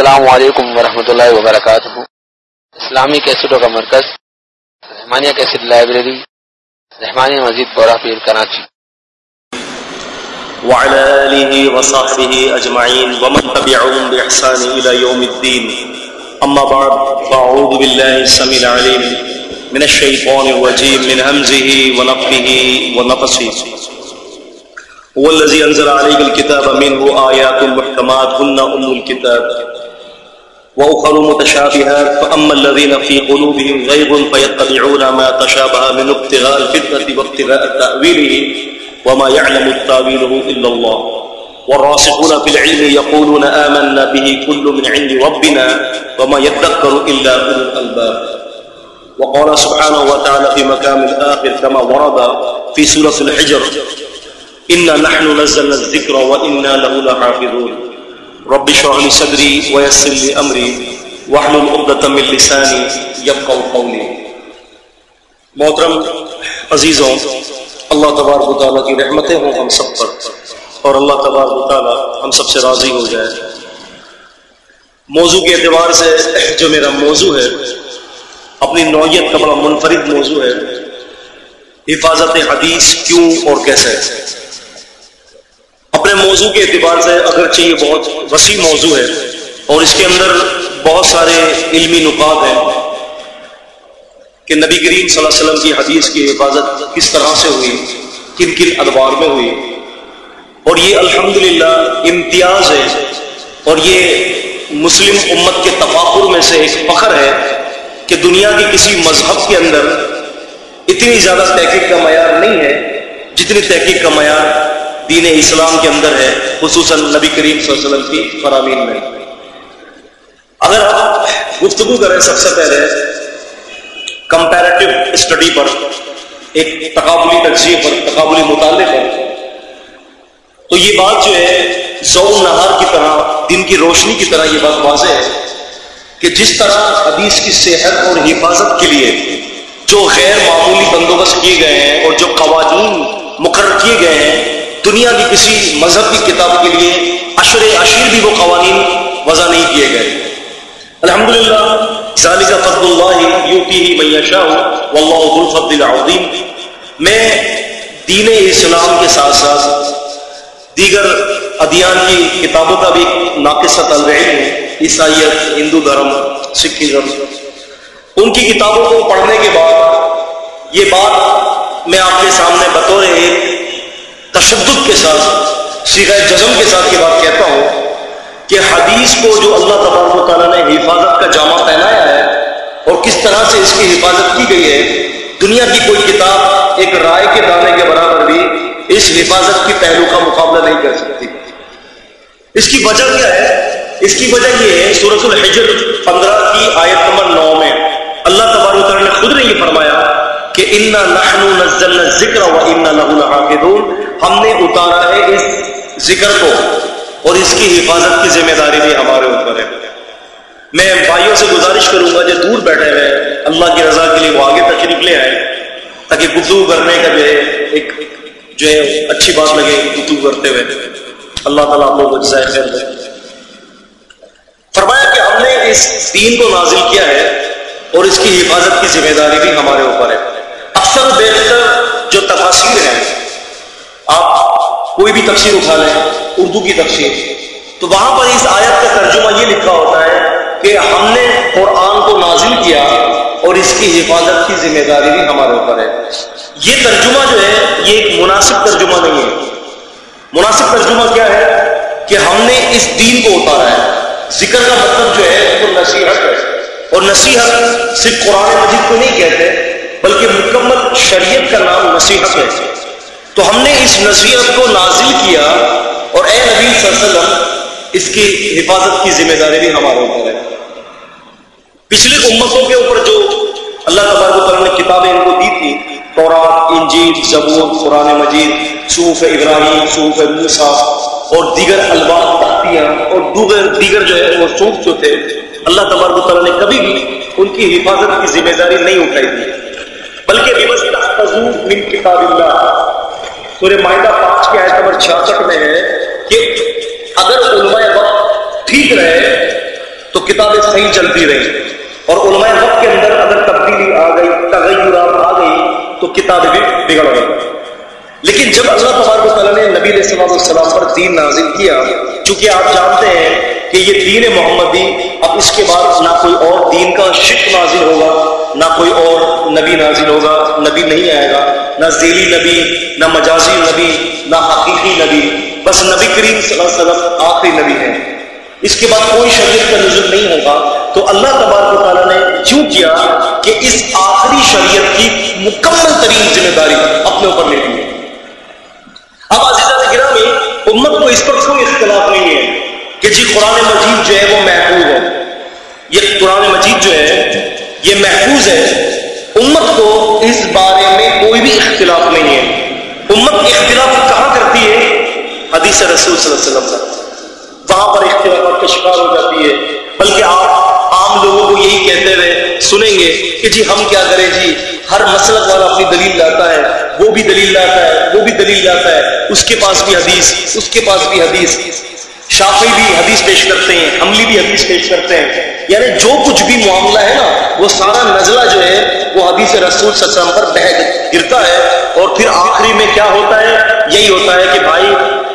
السلام علیکم ورحمۃ اللہ وبرکاتہ۔ اسلامی کیسٹوں کا مرکز، رحمانیہ کیسٹ لائبریری، رحمانیہ مسجد بورا پیر کراچی۔ وعلى آله وصحبه أجمعين ومن تبعهم بإحسان إلى يوم الدين أما بعد فأعوذ بالله السميع العليم من الشيطان الرجيم من همزه ونفخه ونفسه هو الذي انزل عليك الكتاب منه آيات محكمات هن أم الكتاب۔ وأخر متشابهات، فأما الذين في قلوبهم غيظ فيتبعون ما تشابه من ابتغاء الفتنة وابتغاء تأويله وما يعلم التاويله إلا الله. والراسخون في العلم يقولون آمنا به كل من عند ربنا وما يذكر إلا أولو الألباب. وقال سبحانه وتعالى في مكان الآخر كما ورد في سورة الحجر انا نحن نزلنا الذكر وانا له لحافظون. رب اشرح لي صدري ويسر لي امري واحلل عقدة من لساني يفقهوا قولي محترم عزیزوں، اللہ تبارک و تعالیٰ کی رحمتیں ہوں ہم سب پر اور اللہ تبارک و تعالیٰ ہم سب سے راضی ہو جائے۔ موضوع کے اعتبار سے جو میرا موضوع ہے، اپنی نوعیت کا بڑا منفرد موضوع ہے۔ حفاظت حدیث کیوں اور کیسے؟ اپنے موضوع کے اعتبار سے اگرچہ یہ بہت وسیع موضوع ہے اور اس کے اندر بہت سارے علمی نکات ہیں کہ نبی کریم صلی اللہ علیہ وسلم کی حدیث کی حفاظت کس طرح سے ہوئی، کن کن ادوار میں ہوئی۔ اور یہ الحمدللہ امتیاز ہے اور یہ مسلم امت کے تفاقر میں سے ایک فخر ہے کہ دنیا کی کسی مذہب کے اندر اتنی زیادہ تحقیق کا معیار نہیں ہے جتنی تحقیق کا معیار دین اسلام کے اندر ہے، خصوصاً نبی کریم صلی اللہ علیہ وسلم کی فرامین میں۔ اگر آپ گفتگو کریں، سب سے پہلے کمپیرٹیو اسٹڈی پر، ایک تقابلی تجزیے پر، تقابلی مطالعے پر تو یہ بات جو ہے زو نہار کی طرح، دن کی روشنی کی طرح یہ بات واضح ہے کہ جس طرح حدیث کی صحت اور حفاظت کے لیے جو غیر معمولی بندوبست کیے گئے ہیں اور جو قوانین مقرر کیے گئے ہیں دنیا کی کسی مذہب کی کتاب کے لیے اشر اشیر بھی وہ قوانین وضع نہیں کیے گئے۔ الحمد للہ فضل اللہ یو پی ہی میں شاہ واللہ الفضل العظیم۔ میں دین اسلام کے ساتھ ساتھ دیگر ادیان کی کتابوں کا بھی ناقصہ طلب علم ہوں عیسائیت، ہندو دھرم سکھزم ان کی کتابوں کو پڑھنے کے بعد یہ بات میں آپ کے سامنے بطور ایک تشدد کے ساتھ سیکھا جزم کے ساتھ یہ بات کہتا ہوں کہ حدیث کو جو اللہ تبارک و تعالیٰ نے حفاظت کا جامع پہنایا ہے اور کس طرح سے اس کی حفاظت کی گئی ہے، دنیا کی کوئی کتاب ایک رائے کے دانے کے برابر بھی اس حفاظت کی پہلو کا مقابلہ نہیں کر سکتی۔ اس کی وجہ کیا ہے؟ اس کی وجہ یہ ہے سورت الحجر پندرہ کی آیت نمبر نو میں اللہ تبارک تعالیٰ نے خود نے یہ فرمایا کہ انا نحن نزلنا ذکر و انا له لحافظون۔ ہم نے اتارا ہے اس ذکر کو اور اس کی حفاظت کی ذمہ داری بھی ہمارے اوپر ہے۔ میں بھائیوں سے گزارش کروں گا، جو دور بیٹھے ہوئے اللہ کی رضا کے لیے وہ آگے تشریف لے آئے، تاکہ گفتگو کرنے کا جو ہے، ایک جو ہے، اچھی بات لگے گفتگو کرتے ہوئے۔ اللہ تعالیٰ آپ لوگ جزائے خیر دے۔ فرمایا کہ ہم نے اس دین کو نازل کیا ہے اور اس کی حفاظت کی ذمہ داری بھی ہمارے اوپر ہے۔ اکثر بیشتر جو تفاصیر ہیں، آپ کوئی بھی تفسیر اٹھا لیں، اردو کی تفسیر۔ تو وہاں پر اس آیت کا ترجمہ یہ لکھا ہوتا ہے کہ ہم نے قرآن کو نازل کیا اور اس کی حفاظت کی ذمہ داری بھی ہمارے اوپر ہے۔ یہ ترجمہ جو ہے، یہ ایک مناسب ترجمہ نہیں ہے۔ مناسب ترجمہ کیا ہے؟ کہ ہم نے اس دین کو اتارا ہے۔ ذکر کا مطلب جو ہے، وہ نصیحت ہے۔ اور نصیحت صرف قرآن مجید کو نہیں کہتے بلکہ مکمل شریعت کا نام نصیحت ہے۔ تو ہم نے اس نصیحت کو نازل کیا اور اے نبی صلی اللہ علیہ وسلم، اس کی حفاظت کی ذمہ داری بھی ہمارے اوپر ہے۔ پچھلی امتوں کے اوپر جو اللہ تبارک و تعالیٰ نے کتابیں ان کو دی تھی تورات، انجیل، زبور، قرآن مجید صوف ابراہیم صوف موسا اور دیگر الباط تختیاں اور دیگر دیگر جو ہے وہ صوف جو تھے، اللہ تبارک و تعالیٰ نے کبھی بھی ان کی حفاظت کی ذمہ داری نہیں اٹھائی تھی۔ بلکہ من کتاب اللہ۔ سورہ معاہدہ پانچ کے کی نمبر چھیاسٹھ میں ہے کہ اگر علماء وقت ٹھیک رہے تو کتابیں صحیح چلتی رہی اور علماء وقت کے اندر اگر تبدیلی آ گئی تغیرات آ گئی، تو کتابیں بھی بگڑ گئی۔ لیکن جب اللہ تبارک تعالیٰ نے نبی علیہ السلام السلام پر دین نازل کیا، چونکہ آپ جانتے ہیں کہ یہ دین محمدی اب اس کے بعد نہ کوئی اور دین کا شک نازل ہوگا، نہ کوئی اور نبی نازل ہوگا، نبی نہیں آئے گا، نہ ذیلی نبی، نہ مجازی نبی، نہ حقیقی نبی، بس نبی کریم صلی اللہ علیہ وسلم آخری نبی ہے اس کے بعد کوئی شریعت کا نظر نہیں ہوگا۔ تو اللہ تبارک و تعالیٰ نے کیوں کیا کہ اس آخری شریعت کی مکمل ترین ذمہ داری اپنے اوپر لے لی۔ اب عزیزہ گرامی امت کو اس پر کوئی اختلاف نہیں ہے۔ کہ جی قرآن مجید جو ہے وہ محفوظ ہے۔ یہ قرآن مجید جو ہے، یہ محفوظ ہے۔ امت کو اس بارے میں کوئی بھی اختلاف نہیں ہے۔ امت اختلاف کہاں کرتی ہے؟ حدیث رسول صلی اللہ علیہ وسلم کا وہاں پر اختلافات کا شکار ہو جاتی ہے۔ بلکہ آپ عام لوگوں کو یہی کہتے ہوئے سنیں گے کہ جی ہم کیا کریں جی؟ ہر مسلک والا اپنی دلیل لاتا ہے، وہ بھی دلیل لاتا ہے، وہ بھی دلیل لاتا ہے۔ اس کے پاس بھی حدیث، اس کے پاس بھی حدیث۔ شافی بھی حدیث پیش کرتے ہیں حملی بھی حدیث پیش کرتے ہیں۔ یعنی جو کچھ بھی معاملہ ہے نا، وہ سارا نزلہ جو ہے، وہ حدیث رسول سسم پر بہ گرتا ہے۔ اور پھر آخری میں کیا ہوتا ہے؟ یہی ہوتا ہے کہ بھائی،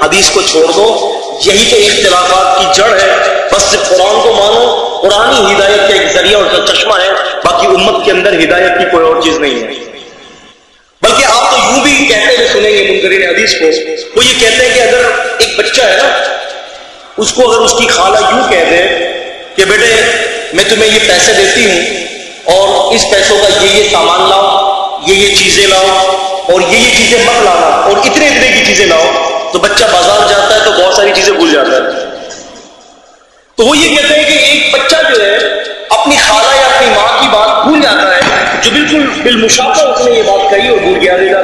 حدیث کو چھوڑ دو۔ یہی تو اختلافات کی جڑ ہے۔ بس صرف قرآن کو مانو۔ قرآن ہدایت کا ایک ذریعہ اور چشمہ ہے، باقی امت کے اندر ہدایت کی کوئی اور چیز نہیں ہے۔ بلکہ آپ تو یوں بھی کہتے ہوئے سنیں گے منکرین حدیث کو۔ وہ یہ کہتے ہیں کہ اگر ایک بچہ ہے نا اس کو اگر اس کی خالہ یوں کہہ دے کہ بیٹے، میں تمہیں یہ پیسے دیتی ہوں اور اس پیسوں کا یہ یہ سامان لاؤ، یہ یہ چیزیں لاؤ اور یہ یہ چیزیں مت لانا اور اتنے اتنے کی چیزیں لاؤ، تو بچہ بازار جاتا ہے تو بہت ساری چیزیں بھول جاتا ہے۔ تو وہ یہ کہتے ہیں کہ ایک بچہ جو ہے، اپنی خالہ یا اپنی ماں کی بات بھول جاتا ہے، جو بالکل بالمشافہ اس نے یہ بات کہی اور بھول گیا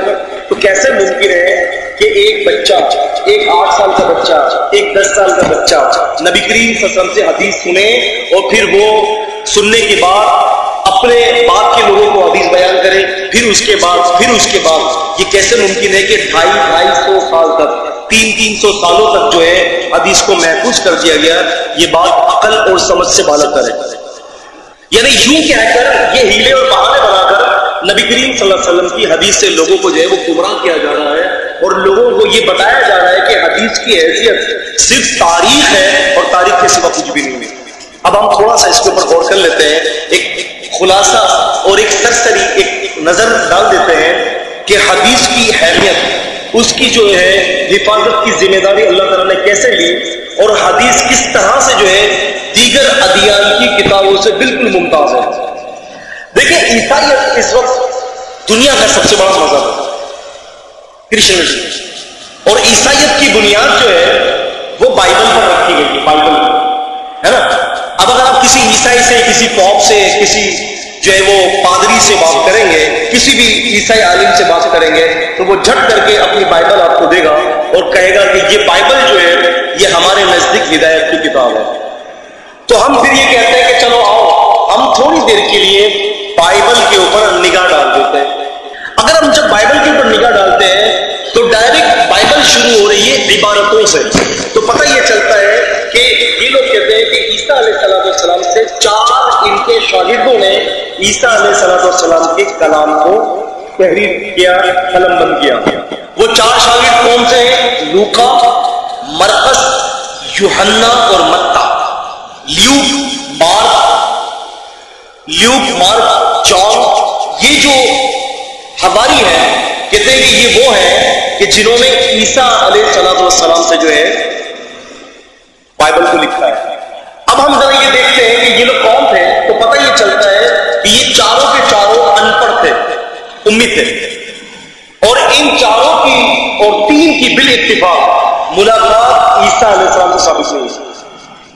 تو کیسے ممکن ہے کہ ایک بچہ، ایک آٹھ سال کا بچہ، ایک دس سال کا بچہ نبی کریم فسم سے حدیث سنے اور پھر وہ سننے کے بعد اپنے باپ کے لوگوں کو حدیث بیان کرے، پھر اس کے بعد، پھر اس کے بعد۔ یہ کیسے ممکن ہے کہ ڈھائی ڈھائی سو سال تک، تین تین سو سالوں تک جو ہے حدیث کو محفوظ کر دیا گیا، یہ بات عقل اور سمجھ سے بالک کرے یعنی یوں کہہ کر یہ ہیلے اور بہانے بنا نبی کریم صلی اللہ علیہ وسلم کی حدیث سے لوگوں کو جو ہے وہ گمراہ کیا جا رہا ہے اور لوگوں کو یہ بتایا جا رہا ہے کہ حدیث کی حیثیت صرف تاریخ ہے اور تاریخ کے سوا کچھ بھی نہیں ہے۔ اب ہم تھوڑا سا اس کے اوپر غور کر لیتے ہیں۔ ایک خلاصہ اور ایک سرسری ایک نظر ڈال دیتے ہیں کہ حدیث کی اہمیت، اس کی جو ہے حفاظت کی ذمہ داری اللہ تعالیٰ نے کیسے لی اور حدیث کس طرح سے جو ہے دیگر ادیان کی کتابوں سے بالکل ممتاز ہے۔ دیکھیں، عیسائیت اس وقت دنیا کا سب سے بڑا مذہب ہے کرسچنٹی اور عیسائیت کی بنیاد جو ہے، وہ بائبل پر رکھی گئی بائبل ہے نا؟ اب اگر آپ کسی عیسائی سے، کسی پاپ سے، کسی جو ہے وہ پادری سے بات کریں گے، کسی بھی عیسائی عالم سے بات کریں گے، تو وہ جھٹ کر کے اپنی بائبل آپ کو دے گا اور کہے گا کہ یہ بائبل جو ہے، یہ ہمارے نزدیک ہدایت کی کتاب ہے۔ تو ہم پھر یہ کہتے ہیں کہ چلو آؤ، ہم تھوڑی دیر کے لیے بائبل کے اوپر نگاہ ڈال دیتے ہیں۔ اگر ہم جب بائبل کے اوپر نگاہ ڈالتے ہیں، تو ڈائریکٹ بائبل شروع ہو رہی ہے عبارتوں سے۔ تو پتہ یہ چلتا ہے کہ یہ لوگ کہتے ہیں کہ عیسیٰ علیہ السلام السلام سے چار ان کے شاگردوں نے عیسیٰ علیہ السلام السلام کے کلام کو تحریر کیا، قلم بند کیا۔ وہ چار شاگرد کون سے ہیں لوکا مرکز یوہنا اور متا۔ Luke, Mark. Luke, Mark John یہ جو ہماری ہے، کہتے ہیں کہ یہ وہ ہے کہ جنہوں نے عیسیٰ علیہ السلام والسلام سے جو ہے بائبل کو لکھا ہے۔ اب ہم ذرا یہ دیکھتے ہیں کہ یہ لوگ کون تھے؟ تو پتہ یہ چلتا ہے کہ یہ چاروں کے چاروں ان پڑھ تھے، امید تھے۔ اور ان چاروں کی اور تین کی بل اتفاق ملاقات عیسیٰ علیہ السلام سے ثابت نہیں ہوئی۔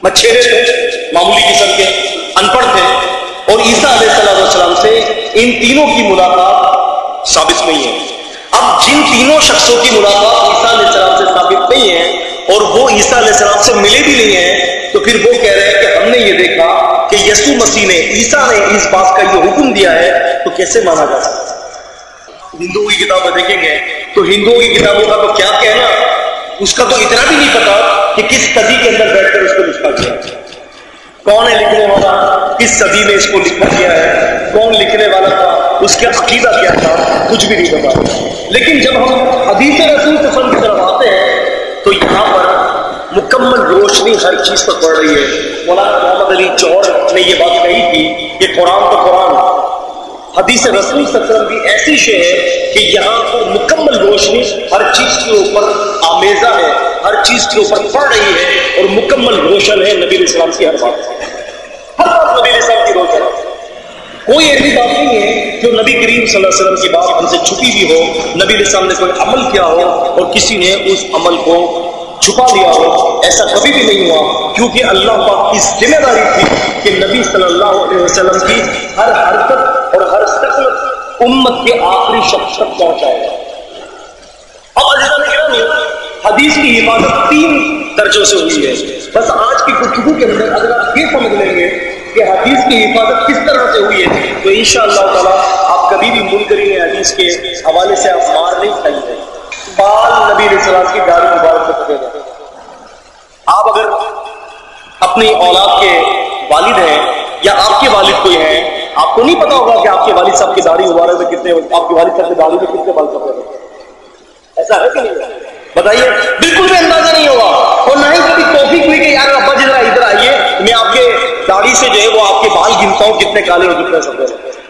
مچھیرے تھے، معمولی قسم کے ان پڑھ تھے۔ اور عیسیٰ علیہ السلام السلام سے ان تینوں کی ملاقات ثابت نہیں ہے۔ اب جن تینوں شخصوں کی ملاقات عیسیٰ علیہ السلام سے ثابت نہیں ہے اور وہ عیسیٰ علیہ السلام سے ملے بھی نہیں ہیں، تو پھر وہ کہہ رہے ہیں کہ ہم نے یہ دیکھا کہ یسو مسیح نے عیسیٰ نے اس بات کا یہ حکم دیا ہے، تو کیسے مانا جا سکتا ہندوؤں کی کتابیں دیکھیں گے۔ تو ہندوؤں کی کتابوں کا تو کیا کہنا؟ اس کا تو اتنا بھی نہیں پتا کہ کس صدی کے اندر بیٹھ کر اس کو لکھا گیا کون ہے لکھنے والا؟ کس صدی میں اس کو لکھا گیا ہے؟ کون لکھنے والا تھا؟ اس کا عقیدہ کیا تھا؟ کچھ بھی نہیں بتا لیکن جب ہم حدیث رسول فن کی طرف آتے ہیں، تو یہاں پر مکمل روشنی ہر چیز پر پڑ رہی ہے۔ مولانا محمد علی چور نے یہ بات کہی تھی کہ قرآن تو قرآن حدیث رسول سکرم بھی ایسی شے ہے کہ یہاں پر مکمل روشنی ہر چیز کے اوپر آمیزہ ہے، ہر چیز کے اوپر پڑ رہی ہے اور مکمل روشن ہے نبی السلام کی ہر بات۔ ہر بات نبی السلام کی روشن ہے۔ کوئی ایسی بات نہیں ہے جو نبی کریم صلی اللہ علیہ وسلم کی بات ہم سے چھپی بھی ہو، نبی علیہ السلام نے کوئی عمل کیا ہو اور کسی نے اس عمل کو چھپا لیا ہو، ایسا کبھی بھی نہیں ہوا۔ کیونکہ اللہ پاک کی ذمہ داری تھی کہ نبی صلی اللہ علیہ وسلم کی ہر حرکت اور ہر شکل امت کے آخری شخص تک پہنچائے گا۔ اب نہیں حدیث کی حفاظت تین درجوں سے ہوئی ہے۔ بس آج کی گفتگو کے اندر اگر آپ یہ سمجھ لیں گے کہ حدیث کی حفاظت کس طرح سے ہوئی ہے، تو ان شاء تعالیٰ آپ کبھی بھی منکرین حدیث کے حوالے سے آپ مار نہیں کھائیں گے۔ بال نبی علیہ السلام کی داڑھی مبارک سے پکے آپ اگر اپنی اولاد کے والد ہیں یا آپ کے والد کوئی ہیں آپ کو نہیں پتا ہوگا کہ آپ کے والد صاحب کی داڑھی مبارک میں کتنے آپ کے والد صاحب کی داڑھی میں کتنے بال کپڑے ایسا ہے کہ نہیں بتائیے، بالکل بھی اندازہ نہیں ہوگا۔ اور نہ ہی کبھی توفیق ہوئی کہ یار ابا جی ادھر آئیے، میں آپ کے داڑھی سے جو ہے وہ آپ کے بال گنتا ہوں، کتنے کالے ہو کتنے سفید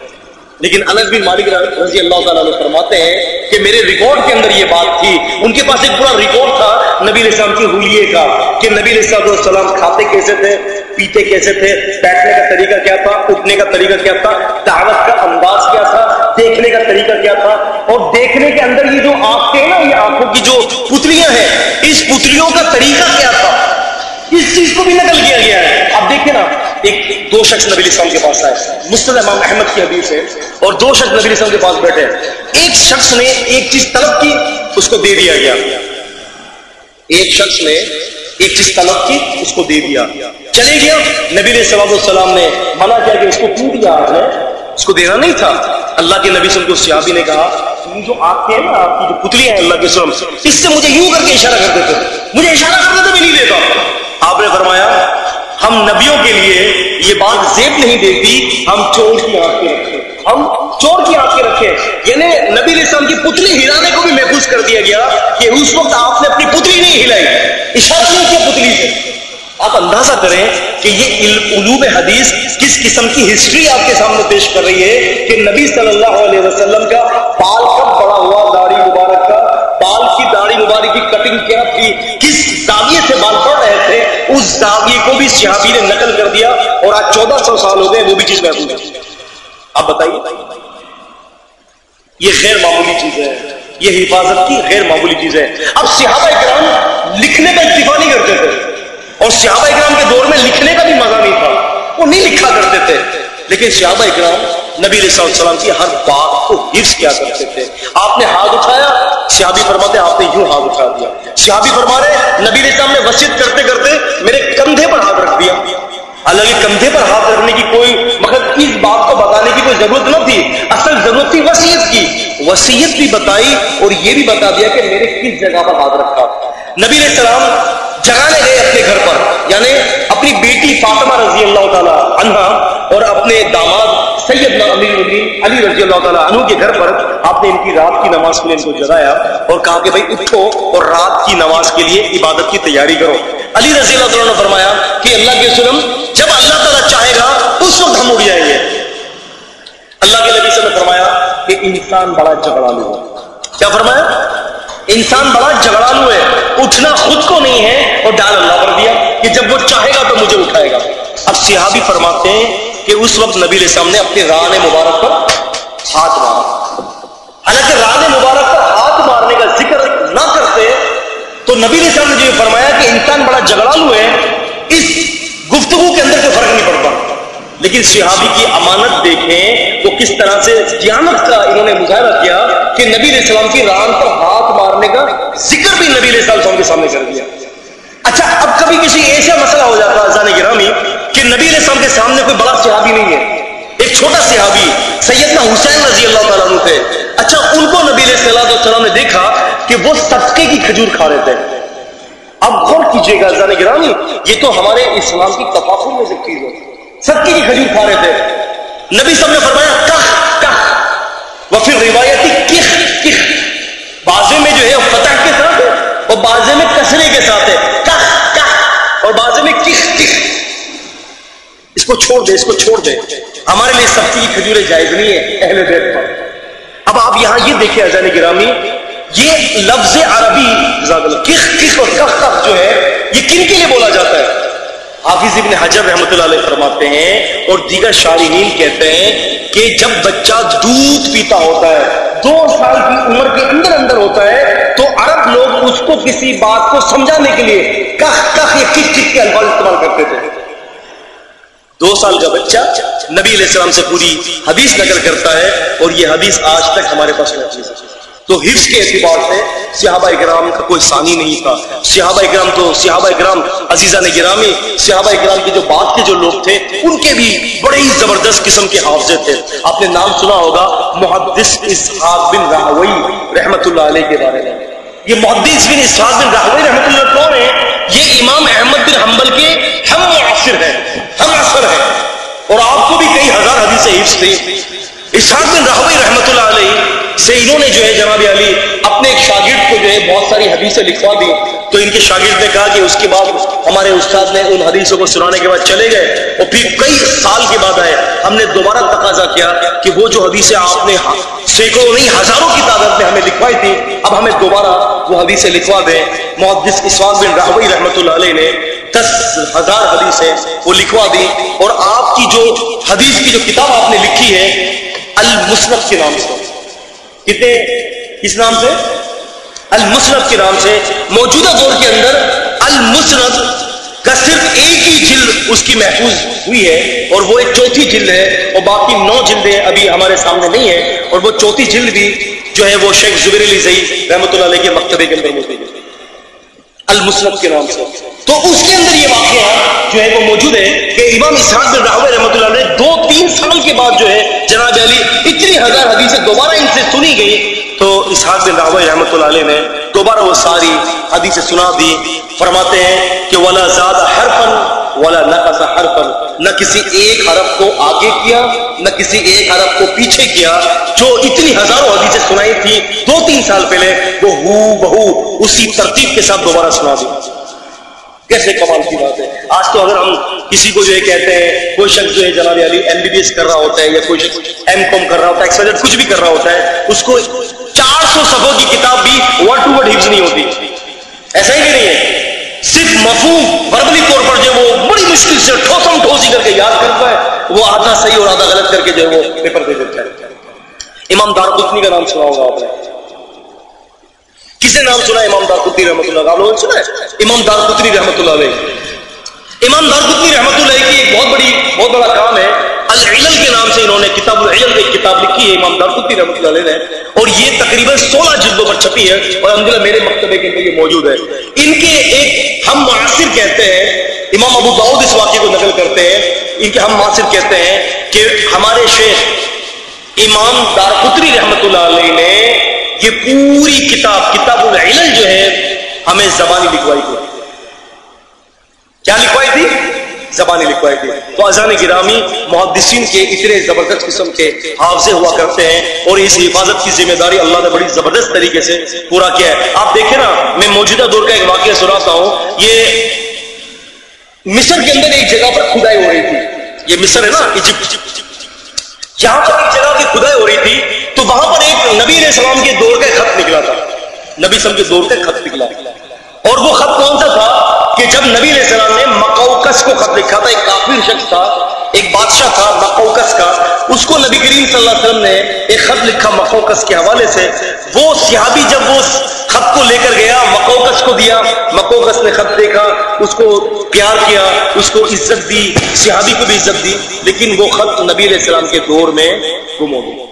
لیکن انس بن مالک رضی اللہ تعالیٰ فرماتے ہیں کہ میرے ریکارڈ کے اندر یہ بات تھی۔ ان کے پاس ایک پورا ریکارڈ تھا نبی علیہ السلام کی حلیے کا کہ نبی علیہ السلام کھاتے کیسے تھے، پیتے کیسے تھے، بیٹھنے کا طریقہ کیا تھا، اٹھنے کا طریقہ کیا تھا، دعوت کا انداز کیا تھا، دیکھنے کا طریقہ کیا تھا۔ اور دیکھنے کے اندر یہ جو آنکھیں ہیں نا، یہ آنکھوں کی جو پتلیاں ہیں، اس پتلیوں کا طریقہ کیا تھا؟ اس چیز کو بھی نقل کیا گیا ہے۔ ایک دو شخص نبی السلام کے پاس آئے۔ مستد امام احمد کی حدیث ہے اور دو شخص نبی السلام کے پاس بیٹھے۔ ایک شخص نے ایک چیز طلب کی، اس کو دے دیا گیا۔ ایک شخص نے ایک چیز طلب کی، اس کو دے دیا۔ چلے گیا۔ نبی علیہ السلام السلام نے منع کیا کہ اس کو کیوں دیا آپ نے اس کو دینا نہیں تھا۔ اللہ کے نبی صلی اللہ علیہ نے کہا جو آپ کے ہیں نا، آپ کی جو پتلی ہیں اللہ کے سلم اس سے مجھے یوں کر کے اشارہ کر دیتے مجھے اشارہ کرنے تو بھی نہیں دیتا۔ آپ نے فرمایا ہم نبیوں کے لیے یہ بات زیب نہیں دیتی، ہم چور کی آنکھ کے رکھے ہم چور کی آنکھ کے رکھے یعنی نبی علیہ السلام کی پتلی ہلانے کو بھی محفوظ کر دیا گیا کہ اس وقت آپ نے اپنی پتلی نہیں ہلائی۔ اشارہ نہیں کیا پتلی سے۔ آپ اندازہ کریں کہ یہ علوم حدیث کس قسم کی ہسٹری آپ کے سامنے پیش کر رہی ہے کہ نبی صلی اللہ علیہ وسلم کا پال کب بڑا ہوا، داڑھی مبارک کا، پال کی داڑھی مبارک کی کٹنگ کیا تھی؟ کس داغیے سے بال پڑ رہے تھے؟ اس داغیے کو بھی صحابی نے نقل کر دیا اور آج چودہ سو سال ہو گئے وہ بھی چیز محفوظ ہے آپ بتائیے، یہ غیر معمولی چیز ہے۔ یہ حفاظت کی غیر معمولی چیز ہے۔ اب صحابہ اکرام لکھنے کا اتفاق نہیں کرتے تھے۔ اور صحابہ اکرام کے دور میں لکھنے کا بھی مزہ نہیں تھا۔ وہ نہیں لکھا کرتے تھے۔ لیکن صحابہ اکرام نبی علیہ السلام کی ہر بات کو حفظ کیا کرتے تھے۔ آپ نے ہاتھ اٹھایا، صحابی فرماتے آپ نے یوں ہاتھ اٹھا دیا۔ صحابی فرما رہے نبی علیہ السلام نے وسیعت کرتے کرتے میرے کندھے پر ہاتھ رکھ دیا۔ حالانکہ کندھے پر ہاتھ رکھنے کی کوئی، مگر اس بات کو بتانے کی کوئی ضرورت نہ تھی۔ اصل ضرورت تھی وسیعت کی۔ وسیعت بھی بتائی اور یہ بھی بتا دیا کہ میرے کس جگہ پر ہاتھ رکھا۔ نبی علیہ السلام جگانے گئے اپنے گھر پر یعنی فاطمہ رضی اللہ تعالیٰ عنہ اور اپنے داماد سید امیر علی رضی اللہ تعالیٰ عنہ کے گھر پر آپ نے ان کی رات کی نماز کے لیے ان کو جگایا اور کہا کہ بھائی اٹھو اور رات کی نماز کے لیے عبادت کی تیاری کرو۔ علی رضی اللہ تعالیٰ نے فرمایا کہ اللہ کے سلم جب اللہ تعالیٰ چاہے گا اس وقت ہم اڑ جائیں گے۔ اللہ کے نبی سے نے فرمایا کہ انسان بڑا جھگڑا لو کیا فرمایا؟ انسان بڑا جھگڑالو ہے، اٹھنا خود کو نہیں ہے اور ڈال اللہ پر دیا کہ جب وہ چاہے گا تو مجھے اٹھائے گا۔ اب صحابی فرماتے ہیں کہ اس وقت نبی علیہ السلام نے اپنے ران مبارک پر ہاتھ مارا۔ حالانکہ ران مبارک پر ہاتھ مارنے کا ذکر نہ کرتے، تو نبی علیہ السلام نے جو فرمایا کہ انسان بڑا جھگڑالو ہے، اس گفتگو کے اندر کوئی فرق نہیں پڑتا۔ لیکن صحابی کی امانت دیکھیں وہ کس طرح سے قیامت کا انہوں نے مظاہرہ کیا کہ نبی علیہ السلام کی ران پر ہاتھ مارنے کا ذکر بھی نبی علیہ السلام کے سامنے کر دیا۔ اچھا اب کبھی کسی ایسا مسئلہ ہو جاتا ہے گرامی کہ نبی علیہ السلام کے سامنے کوئی بڑا صحابی نہیں ہے۔ ایک چھوٹا صحابی، سیدنا حسین رضی اللہ تعالیٰ عنہ تھے۔ اچھا ان کو نبی علیہ السلام نے دیکھا کہ وہ صدقے کی کھجور کھا رہے تھے۔ اب غور کیجیے گا زان گرامی، یہ تو ہمارے اسلام کی تفاقر میں سے چیز ہے۔ سب کی کھجور کھا رہے تھے۔ نبی سب نے فرمایا کخ کخ وہ پھر روایتی کخ کخ بازے میں جو ہے فتح کے ساتھ ہے اور بازے میں کسرے کے ساتھ ہے۔ کخ کخ اور بازے میں کخ کخ اس کو چھوڑ دے، اس کو چھوڑ دے۔ ہمارے لیے سب کی کھجوریں جائز نہیں ہے اہل بیت پر۔ اب آپ یہاں یہ دیکھیں ازان گرامی۔ یہ لفظ عربی کخ کخ اور کخ کخ جو ہے، یہ کن کے لیے بولا جاتا ہے؟ حافظ ابن حجر رحمۃ اللہ علیہ فرماتے ہیں اور دیگر شارحین کہتے ہیں کہ جب بچہ دودھ پیتا ہوتا ہے، دو سال کی عمر کے اندر اندر ہوتا ہے، تو عرب لوگ اس کو کسی بات کو سمجھانے کے لیے کخ کخ یا کس کس کے الفاظ استعمال کرتے تھے۔ دو سال کا بچہ نبی علیہ السلام سے پوری حدیث نقل کرتا ہے اور یہ حدیث آج تک ہمارے پاس موجود ہے۔ تو حفظ کے اعتبار سے صحابہ اکرام کا کوئی ثانی نہیں تھا۔ صحابہ اکرام تو صحابہ اکرام عزیزہ نے گرامی، صحابہ اکرام کے جو بات کے جو لوگ تھے، ان کے بھی بڑے ہی زبردست قسم کے حافظے تھے۔ آپ نے نام سنا ہوگا محدث اسحاق بن راہوئی رحمت اللہ علیہ کے بارے میں۔ یہ محدث بن اسحاق بن راہوئی رحمت اللہ کون ہے یہ امام احمد بن حنبل کے ہم معاصر ہیں، ہم اثر ہیں۔ اور آپ کو بھی کئی ہزار حدیث حفظ تھی اسحاق بن راہوئی رحمت اللہ علیہ سے انہوں نے جو ہے جناب علی اپنے ایک شاگرد کو جو ہے بہت ساری حدیثیں لکھوا دی۔ تو ان کے شاگرد نے کہا کہ اس کے بعد ہمارے استاد نے ان حدیثوں کو سنانے کے بعد چلے گئے اور پھر کئی سال کے بعد آئے۔ ہم نے دوبارہ تقاضا کیا کہ وہ جو حدیثیں آپ نے ہاں، سینکڑوں نہیں، ہزاروں کی تعداد میں ہمیں لکھوائی تھی، اب ہمیں دوبارہ وہ حدیثیں لکھوا دیں۔ محدث اسوان بن راہوئی رحمۃ اللہ علیہ نے دس ہزار حدیثیں وہ لکھوا دی اور آپ کی جو حدیث کی جو کتاب آپ نے لکھی ہے المسنف کے نام سے۔ کتنے اس نام سے؟ المسرت کے نام سے۔ موجودہ دور کے اندر المسرت کا صرف ایک ہی جلد اس کی محفوظ ہوئی ہے اور وہ ایک چوتھی جلد ہے اور باقی نو جلدیں ابھی ہمارے سامنے نہیں ہیں اور وہ چوتھی جلد بھی جو ہے وہ شیخ زبیر علی زئی رحمۃ اللہ علیہ کے مکتبے کے اندر موجود ہے۔ المسرت کے نام سے۔ تو اس کے اندر یہ واقعہ جو ہے وہ موجود ہے کہ امام اسحاق بن راہو رحمۃ اللہ علیہ دو تین سال کے بعد جو ہے جناب علی اتنی ہزار حدیثیں دوبارہ ان سے سنی گئی تو اسحاق بن راہو رحمۃ اللہ علیہ نے دوبارہ وہ ساری حدیثیں سنا دی۔ فرماتے ہیں کہ ولا زیادہ ہر فن ولا نہ ہر فن نہ کسی ایک حرف کو آگے کیا، نہ کسی ایک حرف کو پیچھے کیا، جو اتنی ہزاروں حدیثیں سنائی تھی دو تین سال پہلے، وہ ہو بہو اسی ترتیب کے ساتھ دوبارہ سنا دی۔ کیسے کمال کی بات ہے؟ آج تو اگر ہم کسی کو جو ہے کہتے ہیں، کوئی شخص جو ہے جناب Ali M B B S کر رہا ہوتا ہے یا کوئی شخص ایم کام کر رہا ہوتا ہے ایکسپائر کچھ بھی کر رہا ہوتا ہے، اس کو چار سو صفوں کی کتاب بھی ورڈ ٹو ورڈ حفظ نہیں ہوتی۔ ایسا ہی نہیں ہے۔ صرف مفہوم وربلی طور پر جو وہ بڑی مشکل سے ٹھوسم ٹھوسی کر کے یاد کرتا ہے، وہ آدھا صحیح اور آدھا غلط کر کے جو ہے وہ پیپر دے دیتا ہے۔ امام دار کا نام سنا ہوگا آپ نے۔ کسے نام سنا امام دار قطنی رحمۃ اللہ علیہ؟ سنا ہے؟ امام دار قطنی رحمۃ اللہ علیہ۔ امام دار قطنی رحمۃ اللہ کی ایک بہت بڑی، بہت بڑا کام ہے۔ العلل کے نام سے انہوں نے کتاب العلل کی کتاب لکھی ہے، امام دار قطنی رحمۃ اللہ علیہ نے۔ اور یہ تقریباً سولہ جلدوں پر چھپی ہے اور الحمدللہ میرے مکتبے کے اندر یہ موجود ہے۔ ان کے ایک ہم معاصر کہتے ہیں، امام ابو داؤد اس واقعے کو نقل کرتے ہیں۔ ان کے ہم معاصر کہتے ہیں کہ ہمارے شیخ امام دار قطنی رحمۃ اللہ علیہ نے یہ پوری کتاب کتاب العلل جو ہے، ہمیں زبانی لکھوائی۔ تھی کیا لکھوائی تھی؟ زبانی لکھوائی تھی تو اذان گرامی محدثین کے اتنے زبردست قسم کے حافظے ہوا کرتے ہیں اور اس حفاظت کی ذمہ داری اللہ نے بڑی زبردست طریقے سے پورا کیا ہے۔ آپ دیکھیں نا، میں موجودہ دور کا ایک واقعہ سناتا ہوں۔ یہ مصر کے اندر ایک جگہ پر کھدائی ہو رہی تھی۔ یہ مصر ہے نا، ایجپٹ۔ جہاں پر ایک جگہ کی کھدائی ہو رہی تھی، تو وہاں پر ایک نبی علیہ السلام کے دور کا خط نکلا تھا۔ نبی سلم کے دور کا خط نکلا۔ اور وہ خط کون سا تھا کہ جب نبی علیہ السلام نے مکوکس کو خط لکھا تھا، ایک کافر شخص تھا، ایک بادشاہ تھا مکوکس کا، اس کو نبی کریم صلی اللہ علیہ وسلم نے ایک خط لکھا مکوکس کے حوالے سے۔ وہ صحابی جب وہ خط کو لے کر گیا مکوکس کو دیا مکوکس نے خط دیکھا، اس کو پیار کیا، اس کو عزت دی، صحابی کو بھی عزت دی، لیکن وہ خط نبی علیہ السلام کے دور میں گم ہو گیا۔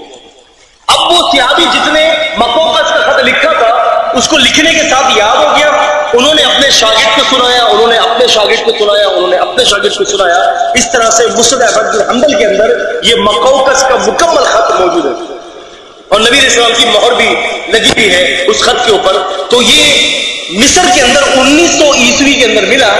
اب وہ صحابی جس نے مکوکس کا خط لکھا تھا، اس کو لکھنے کے ساتھ یاد ہو گیا۔ انہوں نے اپنے شاگرد کو سنایا، انہوں نے اپنے شاگرد کو سنایا، انہوں نے اپنے شاگرد کو سنایا۔ اس طرح سے مسد احمد حمل کے اندر یہ مکوکس کا مکمل خط موجود ہے۔ اور نبی السلام کی مہر بھی لگی ہوئی ہے اس خط کے اوپر۔ تو یہ مصر کے اندر انیس سو عیسوی کے اندر ملا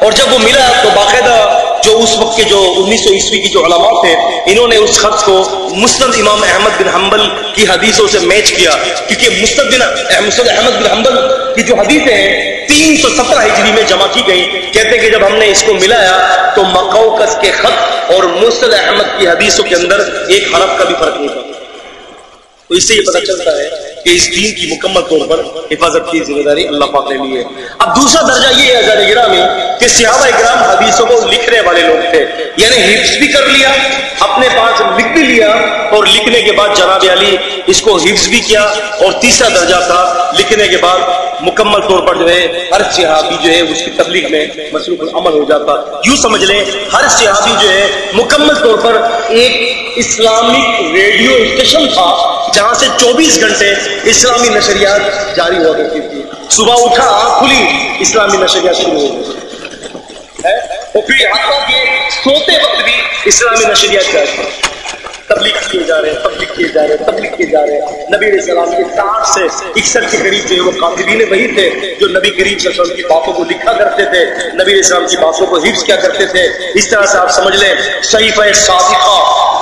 اور جب وہ ملا تو باقاعدہ جو اس وقت کے جو انیس سو عیسوی کی جو علماء تھے، انہوں نے اس خط کو مسند امام احمد بن حنبل کی حدیثوں سے میچ کیا۔ کیونکہ مستد بن مسد احمد بن حنبل کی جو حدیثیں ہیں، تین سو سترہ ہجری میں جمع کی گئی کہتے ہیں کہ جب ہم نے اس کو ملایا، تو مکوکس کے خط اور مسد احمد کی حدیثوں کے اندر ایک حرف کا بھی فرق نہیں تھا۔ تو اس سے یہ پتہ چلتا ہے کہ اس دین کی مکمل طور پر حفاظت کی ذمہ داری اللہ پاک نے لی ہے۔ اب دوسرا درجہ یہ ہے گرامی کہ صحابہ اکرام حدیثوں کو لکھنے والے یعنی حفظ بھی کر لیا، اپنے پاس لکھ بھی لیا اور لکھنے کے بعد جناب علی اس کو حفظ بھی کیا اور تیسرا درجہ تھا لکھنے کے بعد مکمل طور پر جو ہے ہر صحابی جو ہے اس کی تبلیغ میں مصروف العمل ہو جاتا۔ یوں سمجھ لیں، ہر صحابی جو ہے مکمل طور پر ایک اسلامک ریڈیو اسٹیشن تھا جہاں سے چوبیس گھنٹے اسلامی نشریات جاری ہوا کرتی تھی۔ صبح اٹھا کھلی، اسلامی نشریات شروع ہو گئی۔ اور پھر سوتے وقت بھی اسلامی نشریات جاری تبلیغ کیے جا رہے ہیں، تبلیغ کیے جا رہے ہیں، تبلیغ کیے جا رہے ہیں۔ نبی علیہ السلام کے ساٹھ سے اکسٹھ کے قریب جو ہے وہ قاتبین وہی تھے جو نبی کریم صلی اللہ علیہ وسلم کی باتوں کو لکھا کرتے تھے، نبی علیہ السلام کی باتوں کو حفظ کیا کرتے تھے۔ اس طرح سے آپ سمجھ لیں صحیفہ صادقہ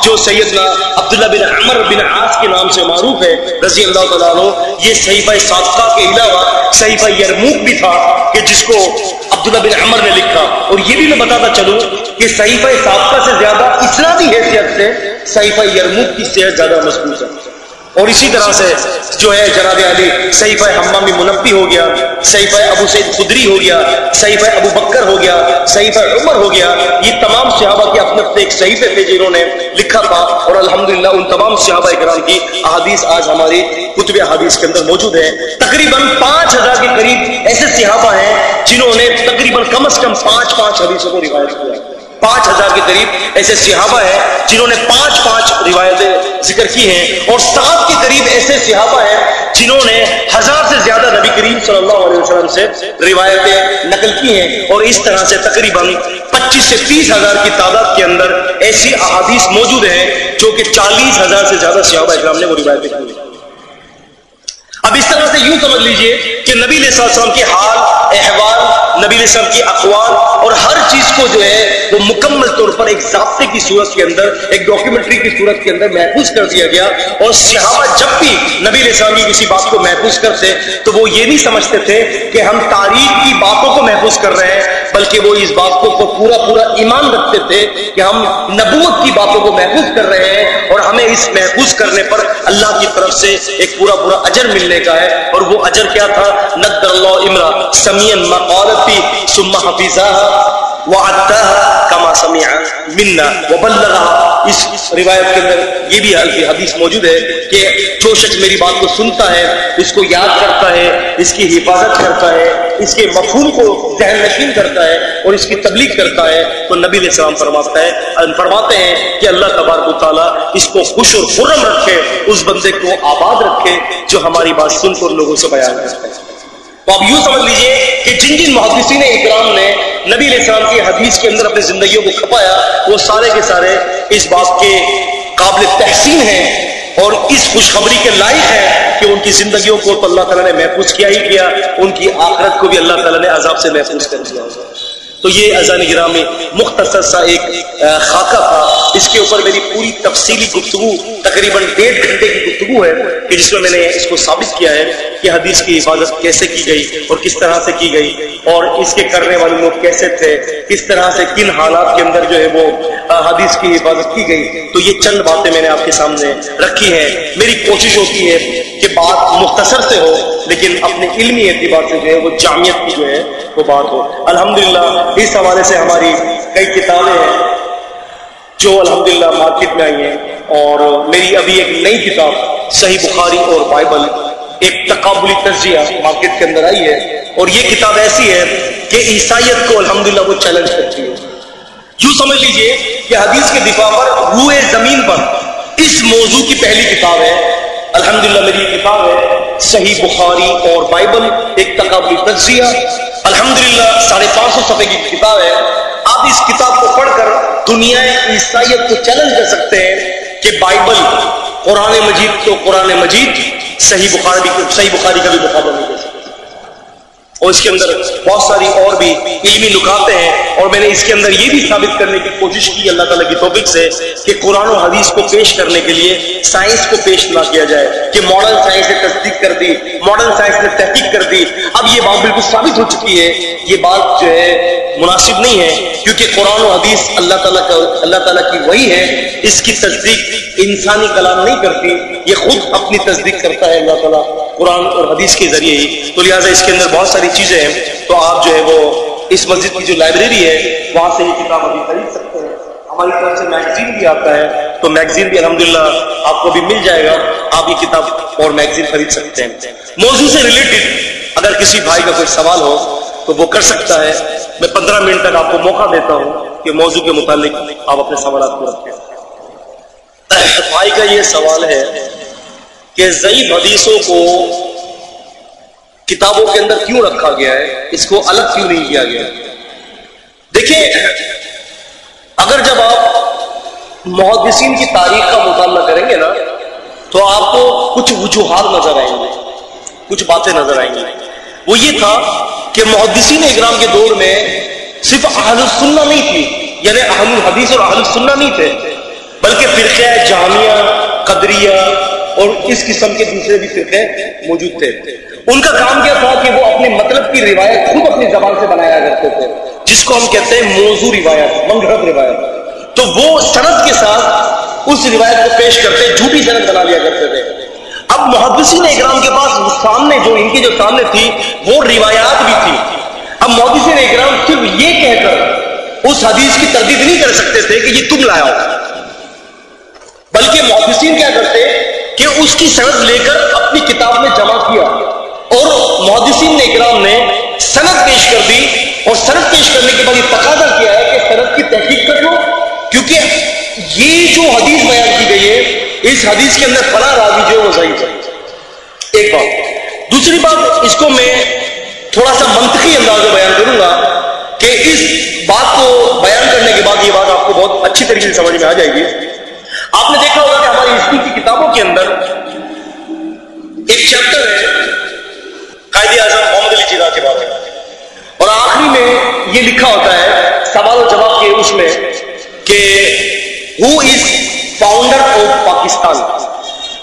جو سیدنا عبداللہ بن عمر بن عاص کے نام سے معروف ہے، رضی اللہ تعالیٰ عنہ، یہ صحیفہ صادقہ کے علاوہ صحیفہ یرموک بھی تھا کہ جس کو عبداللہ بن عمر نے لکھا۔ اور یہ بھی میں بتاتا چلوں کہ صحیفہ سابقہ سے زیادہ اسلامی حیثیت سے صحیفہ یرموک کی صحت زیادہ مضبوط ہے۔ اور اسی طرح سے جو ہے جناب علی صحیفہ حمامی منبی ہو گیا صحیفہ ابو سید خدری ہو گیا صحیفہ ابو بکر ہو گیا صحیفہ عمر ہو گیا، یہ تمام صحابہ کے اپنے اپنے ایک صحیفے تھے جنہوں نے لکھا تھا۔ اور الحمدللہ ان تمام صحابہ اکرام کی احادیث آج ہماری کتب حدیث کے اندر موجود ہے تقریباً پانچ ہزار کے قریب ایسے صحابہ ہیں جنہوں نے تقریباً کم از کم پانچ پانچ حدیثوں کو روایت کیا۔ پانچ ہزار کے قریب ایسے صحابہ ہیں جنہوں نے پانچ پانچ روایتیں ذکر کی ہیں اور سات کے قریب ایسے صحابہ ہیں جنہوں نے ہزار سے زیادہ نبی کریم صلی اللہ علیہ وسلم سے روایتیں نقل کی ہیں اور اس طرح سے تقریباً پچیس سے تیس ہزار کی تعداد کے اندر ایسی احادیث موجود ہیں جو کہ چالیس ہزار سے زیادہ صحابہ اکرام نے وہ روایتیں کی اب اس طرح سے یوں سمجھ لیجیے کہ نبی علیہ السلام کے حال، احوال نبی علیہ السلام کی اقوال اور ہر چیز کو جو ہے وہ مکمل طور پر ایک ضابطے کی صورت کے اندر، ایک ڈاکیومنٹری کی صورت کے اندر محفوظ کر دیا گیا۔ اور صحابہ جب بھی نبی علیہ السلام کی کسی بات کو محفوظ کرتے، تو وہ یہ نہیں سمجھتے تھے کہ ہم تاریخ کی باتوں کو محفوظ کر رہے ہیں۔ بلکہ وہ اس بات کو پورا پورا ایمان رکھتے تھے کہ ہم نبوت کی باتوں کو محفوظ کر رہے ہیں اور ہمیں اس محفوظ کرنے پر اللہ کی طرف سے ایک پورا پورا اجر ملنے کا ہے اور وہ اجر کیا تھا؟ ندر اللہ عمرہ سمین مقالتی ثم حفیظہ کما سمیا منا وبلغها اس روایت کے اندر یہ بھی حدیث موجود ہے کہ جو شخص میری بات کو سنتا ہے، اس کو یاد کرتا ہے، اس کی حفاظت کرتا ہے، اس کے مفہوم کو ذہن نشین کرتا ہے۔ ہے اور اس کی تبلیغ کرتا ہے تو نبی علیہ السلام فرماتا ہے فرماتے ہیں کہ اللہ تبارک و تعالیٰ اس کو خوش اور خرم رکھے، اس بندے کو آباد رکھے جو ہماری بات سن کر لوگوں سے بیان کرتا ہے۔ تو آپ یوں سمجھ لیجیے کہ جن جن محدثین اکرام نے نبی علیہ السلام کی حدیث کے اندر اپنی زندگیوں کو کھپایا، وہ سارے کے سارے اس بات کے قابل تحسین ہیں اور اس خوشخبری کے لائق ہیں کہ ان کی زندگیوں کو تو اللہ تعالیٰ نے محفوظ کیا ہی کیا، ان کی آخرت کو بھی اللہ تعالیٰ نے عذاب سے محفوظ کر دیا۔ تو یہ اذان گرام میں مختصر سا ایک خاکہ تھا۔ اس کے اوپر میری پوری تفصیلی گفتگو، تقریباً ڈیڑھ گھنٹے کی گفتگو ہے کہ جس میں میں نے اس کو ثابت کیا ہے کہ حدیث کی حفاظت کیسے کی گئی اور کس طرح سے کی گئی اور اس کے کرنے والے لوگ کیسے تھے، کس طرح سے کن حالات کے اندر جو ہے وہ حدیث کی حفاظت کی گئی۔ تو یہ چند باتیں میں نے آپ کے سامنے رکھی ہیں۔ میری کوشش ہوتی ہے کہ بات مختصر سے ہو لیکن اپنے علمی اعتبار سے جو ہے وہ جامعت کی جو ہے وہ بات ہو۔ الحمدللہ، اس حوالے سے ہماری کئی کتابیں ہیں جو الحمدللہ مارکیٹ میں آئی ہیں اور میری ابھی ایک نئی کتاب، صحیح بخاری اور بائبل، ایک تقابلی تجزیہ مارکیٹ کے اندر آئی ہے اور یہ کتاب ایسی ہے کہ عیسائیت کو الحمدللہ وہ چیلنج کرتی ہے۔ یوں سمجھ لیجیے کہ حدیث کے دفاع پر روئے زمین پر اس موضوع کی پہلی کتاب ہے۔ الحمدللہ، میری کتاب ہے۔ صحیح بخاری اور بائبل، ایک تقابلی تجزیہ۔ الحمدللہ، ساڑھے پانچ سو صفحے کی کتاب ہے۔ آپ اس کتاب کو پڑھ کر دنیا عیسائیت کو چیلنج کر سکتے ہیں کہ بائبل قرآن مجید تو قرآن مجید صحیح بخاری صحیح بخاری کا بھی مقابلہ نہیں کر سکتے۔ اور اس کے اندر بہت ساری اور بھی علمی نکاتے ہیں۔ اور میں نے اس کے اندر یہ بھی ثابت کرنے کی کوشش کی اللہ تعالیٰ کی توفیق سے کہ قرآن و حدیث کو پیش کرنے کے لیے سائنس کو پیش نہ کیا جائے، کہ ماڈرن سائنس نے تصدیق کر دی ماڈرن سائنس نے تحقیق کر دی۔ اب یہ بات بالکل ثابت ہو چکی ہے۔ یہ بات جو ہے مناسب نہیں ہے، کیونکہ قرآن و حدیث اللہ تعالیٰ کا، اللہ تعالیٰ کی وہی ہے۔ اس کی تصدیق انسانی کلام نہیں کرتی، یہ خود اپنی تصدیق کرتا ہے اللہ تعالیٰ قرآن اور حدیث کے ذریعے ہی۔ تو لہٰذا اس کے اندر بہت ساری چیزیں ہیں۔ تو آپ جو ہے وہ اس مسجد کی جو لائبریری ہے، وہاں سے یہ کتاب ابھی خرید سکتے ہیں۔ ہماری طرف سے میگزین بھی آتا ہے، تو میگزین بھی الحمدللہ آپ کو بھی مل جائے گا۔ آپ یہ کتاب اور میگزین خرید سکتے ہیں۔ موضوع سے ریلیٹڈ اگر کسی بھائی کا کوئی سوال ہو، تو وہ کر سکتا ہے۔ میں پندرہ منٹ تک آپ کو موقع دیتا ہوں کہ موضوع کے متعلق آپ اپنے سوالات کو رکھیں بھائی کا یہ سوال ہے کہ ضعیف حدیثوں کو کتابوں کے اندر کیوں رکھا گیا ہے؟ اس کو الگ کیوں نہیں کیا گیا؟ دیکھیں، اگر جب آپ محدثین کی تاریخ کا مطالعہ کریں گے نا، تو آپ کو کچھ وجوہات نظر آئیں گے، کچھ باتیں نظر آئیں گی۔ وہ یہ تھا کہ محدثین اکرام کے دور میں صرف اہل السنہ نہیں تھی یعنی اہل الحدیث اور اہل السنہ نہیں تھے، بلکہ فرقہ جامعہ، قدریہ اور اس قسم کے دوسرے بھی فرقے موجود تھے۔ ان کا کام کیا تھا کہ وہ اپنے مطلب کی روایت خود اپنی زبان سے بنایا کرتے تھے، جس کو ہم کہتے ہیں موضوع روایت منگڑ روایت۔ تو وہ سند کے ساتھ اس روایت کو پیش کرتے، جھوٹی سند بنا لیا کرتے تھے۔ اب محدثین اکرام کے پاس سامنے جو، ان کی جو سامنے تھی، وہ روایات بھی تھی۔ اب محدثین اکرام صرف یہ کہہ کر اس حدیث کی تردید نہیں کر سکتے تھے کہ یہ تم لایا ہو۔ بلکہ محدثین کیا کرتے کہ اس کی سند لے کر اپنی کتاب میں جمع کیا اور محدثین نے اکرام نے سند پیش کر دی اور سند پیش کرنے کے بعد یہ تقاضا کیا ہے کہ سند کی تحقیق کر لو کیونکہ یہ جو حدیث بیان کی گئی ہے، اس حدیث کے اندر فلاں راوی جو وہ ضعیف ہے۔ ایک بات، دوسری بات، اس کو میں تھوڑا سا منطقی انداز میں بیان کروں گا کہ اس بات کو بیان کرنے کے بعد یہ بات آپ کو بہت اچھی طریقے سے سمجھ میں آ جائے گی۔ آپ نے دیکھا ہوگا کہ ہماری اسکول کی کتابوں کے اندر ایک چیپٹر ہے، قائد اعظم محمد علی جناح کے بارے میں۔ اور آخری میں یہ لکھا ہوتا ہے، سوال و جواب کے اس میں کہ ہو is founder of Pakistan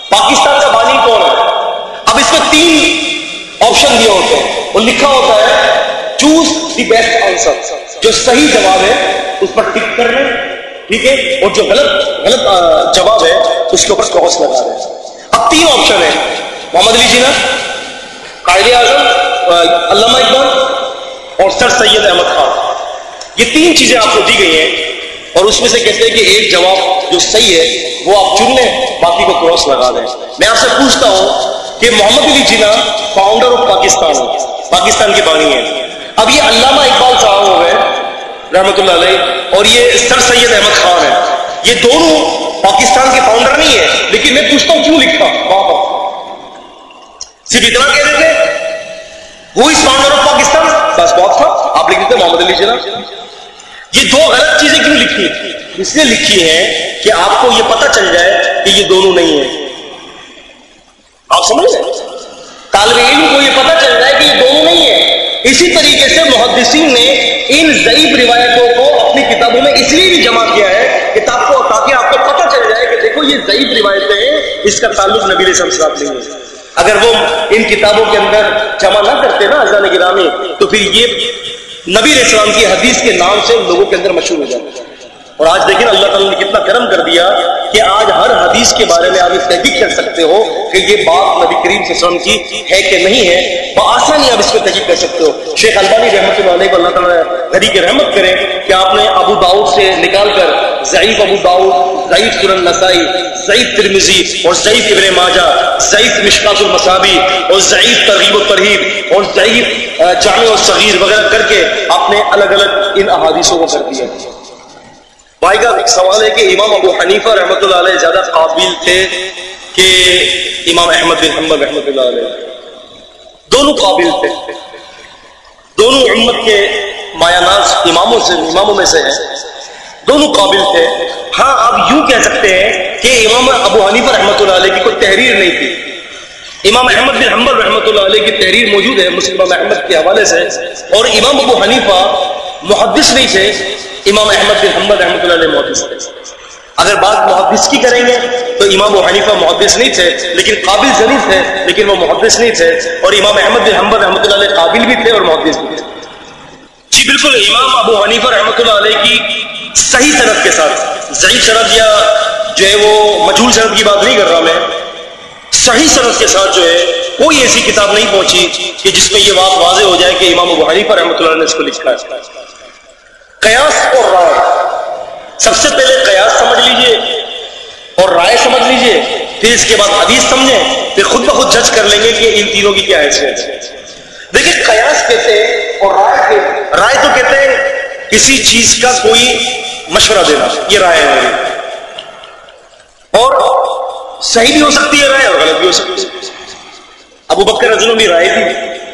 Pakistan کا بانی کون ہے؟ اب اس میں تین آپشن دیا ہوتے ہیں اور لکھا ہوتا ہے چوز دی بیسٹ آنسر جو صحیح جواب ہے، اس پر ٹک کر لیں۔ ٹھیک ہے؟ اور جو غلط غلط جواب ہے، اس کے اوپر کراس لگا رہے اب تین آپشن ہے محمد علی جینا، قائد اعظم علامہ اقبال اور سر سید احمد خان۔ یہ تین چیزیں آپ کو دی گئی ہیں اور اس میں سے کہتے ہیں کہ ایک جواب جو صحیح ہے، وہ آپ چن لیں، باقی کو کراس لگا دیں۔ میں آپ سے پوچھتا ہوں کہ محمد علی جنا فاؤنڈر آف پاکستان پاکستان کے بانی ہے۔ اب یہ علامہ اقبال صاحب ہو رحمت اللہ علیہ، اور یہ سر سید احمد خان ہے یہ دونوں پاکستان کے فاؤنڈر نہیں ہے لیکن میں پوچھتا ہوں کیوں لکھا؟ وہاں پر صرف اتنا کہہ دیتے وہ اس فاؤنڈر آف پاکستان بس بہت تھا آپ لکھ دیتے محمد علی جنا یہ دو غلط چیزیں کیوں لکھی؟ اس لیے لکھی ہے کہ آپ کو یہ پتہ چل جائے کہ یہ دونوں نہیں ہیں۔ آپ سمجھ رہے طالب علم کو یہ پتہ چل جائے کہ یہ دونوں نہیں ہیں۔ اسی طریقے سے محدثین نے ان ضعیف روایتوں کو اپنی کتابوں میں اس لیے بھی جمع کیا ہے کتاب کو تاکہ آپ کو پتہ چل جائے کہ دیکھو یہ ضعیف روایتیں ہیں، اس کا تعلق نبی علیہ السلام نہیں ہے۔ اگر وہ ان کتابوں کے اندر جمع نہ کرتے نا ازان گرامی، تو پھر یہ نبی علیہ السلام کی حدیث کے نام سے لوگوں کے اندر مشہور ہو جاتا ہے۔ اور آج دیکھیں اللہ تعالیٰ نے کتنا کرم کر دیا کہ آج ہر حدیث کے بارے میں آپ اس تحقیق کر سکتے ہو کہ یہ بات نبی کریم سے سلم کی ہے کہ نہیں ہے۔ بآسانی آپ اس پہ تحقیق کر سکتے ہو۔ شیخ البانی رحمۃ اللہ علیہ کو اللہ تعالیٰ ہری کے رحمت کرے کہ آپ نے ابو داؤد سے نکال کر ضعیف ابو داؤد، ضعیف سرن نسائی، ضعیف ترمزی اور ضعیف ابن ماجہ، ضعیف مشکات المصابی اور ضعیف ترغیب و ترہیب اور ضعیف جامع و صغیر وغیرہ کر کے آپ نے الگ الگ ان احادیثوں کو کر دیا۔ بھائی کا ایک سوال ہے کہ امام ابو حنیفہ رحمۃ اللہ علیہ زیادہ قابل تھے کہ امام احمد بن حمد رحمۃ اللہ علیہ؟ دونوں قابل تھے۔ دونوں امت کے مایا ناز اماموں سے، اماموں میں سے ہیں۔ دونوں قابل تھے۔ ہاں آپ یوں کہہ سکتے ہیں کہ امام ابو حنیفہ رحمۃ اللہ علیہ کی کوئی تحریر نہیں تھی۔ امام احمد بن حمبل رحمۃ اللہ علیہ کی تحریر موجود ہے، مسلم احمد کے حوالے سے۔ اور امام ابو حنیفہ محدث نہیں تھے۔ امام احمد بن حمبل رحمۃ اللہ علیہ محدث تھے۔ اگر بات محدث کی کریں گے تو امام ابو حنیفہ محدث نہیں تھے، لیکن قابل ضرور تھے، لیکن وہ محدث نہیں تھے۔ اور امام احمد بن حمبل رحمۃ اللہ علیہ قابل بھی تھے اور محدث بھی تھے۔ جی بالکل، امام ابو حنیفہ رحمۃ اللہ علیہ کی صحیح صنعت کے ساتھ، ضعیف صنعت یا جو ہے وہ مجھول صنعت کی بات نہیں کر رہا میں، صحیح صنعت کے ساتھ جو ہے کوئی ایسی کتاب نہیں پہنچی کہ جس میں یہ بات واضح ہو جائے کہ امام ابو حنیفہ رحمۃ اللہ نے اس کو لکھا ہے۔ قیاس اور رائے۔ سب سے پہلے قیاس سمجھ لیجیے اور رائے سمجھ لیجیے، پھر اس کے بعد حدیث سمجھیں، پھر خود بخود جج کر لیں گے کہ ان تینوں کی کیا حیثیت ہے۔ دیکھیں، قیاس کہتے ہیں اور رائے رائے تو کہتے ہیں کسی چیز کا کوئی مشورہ دینا، یہ رائے ہے۔ اور صحیح بھی ہو سکتی ہے رائے اور غلط بھی ہو سکتی ہے۔ ابو بکر رضلوں بھی رائے تھی۔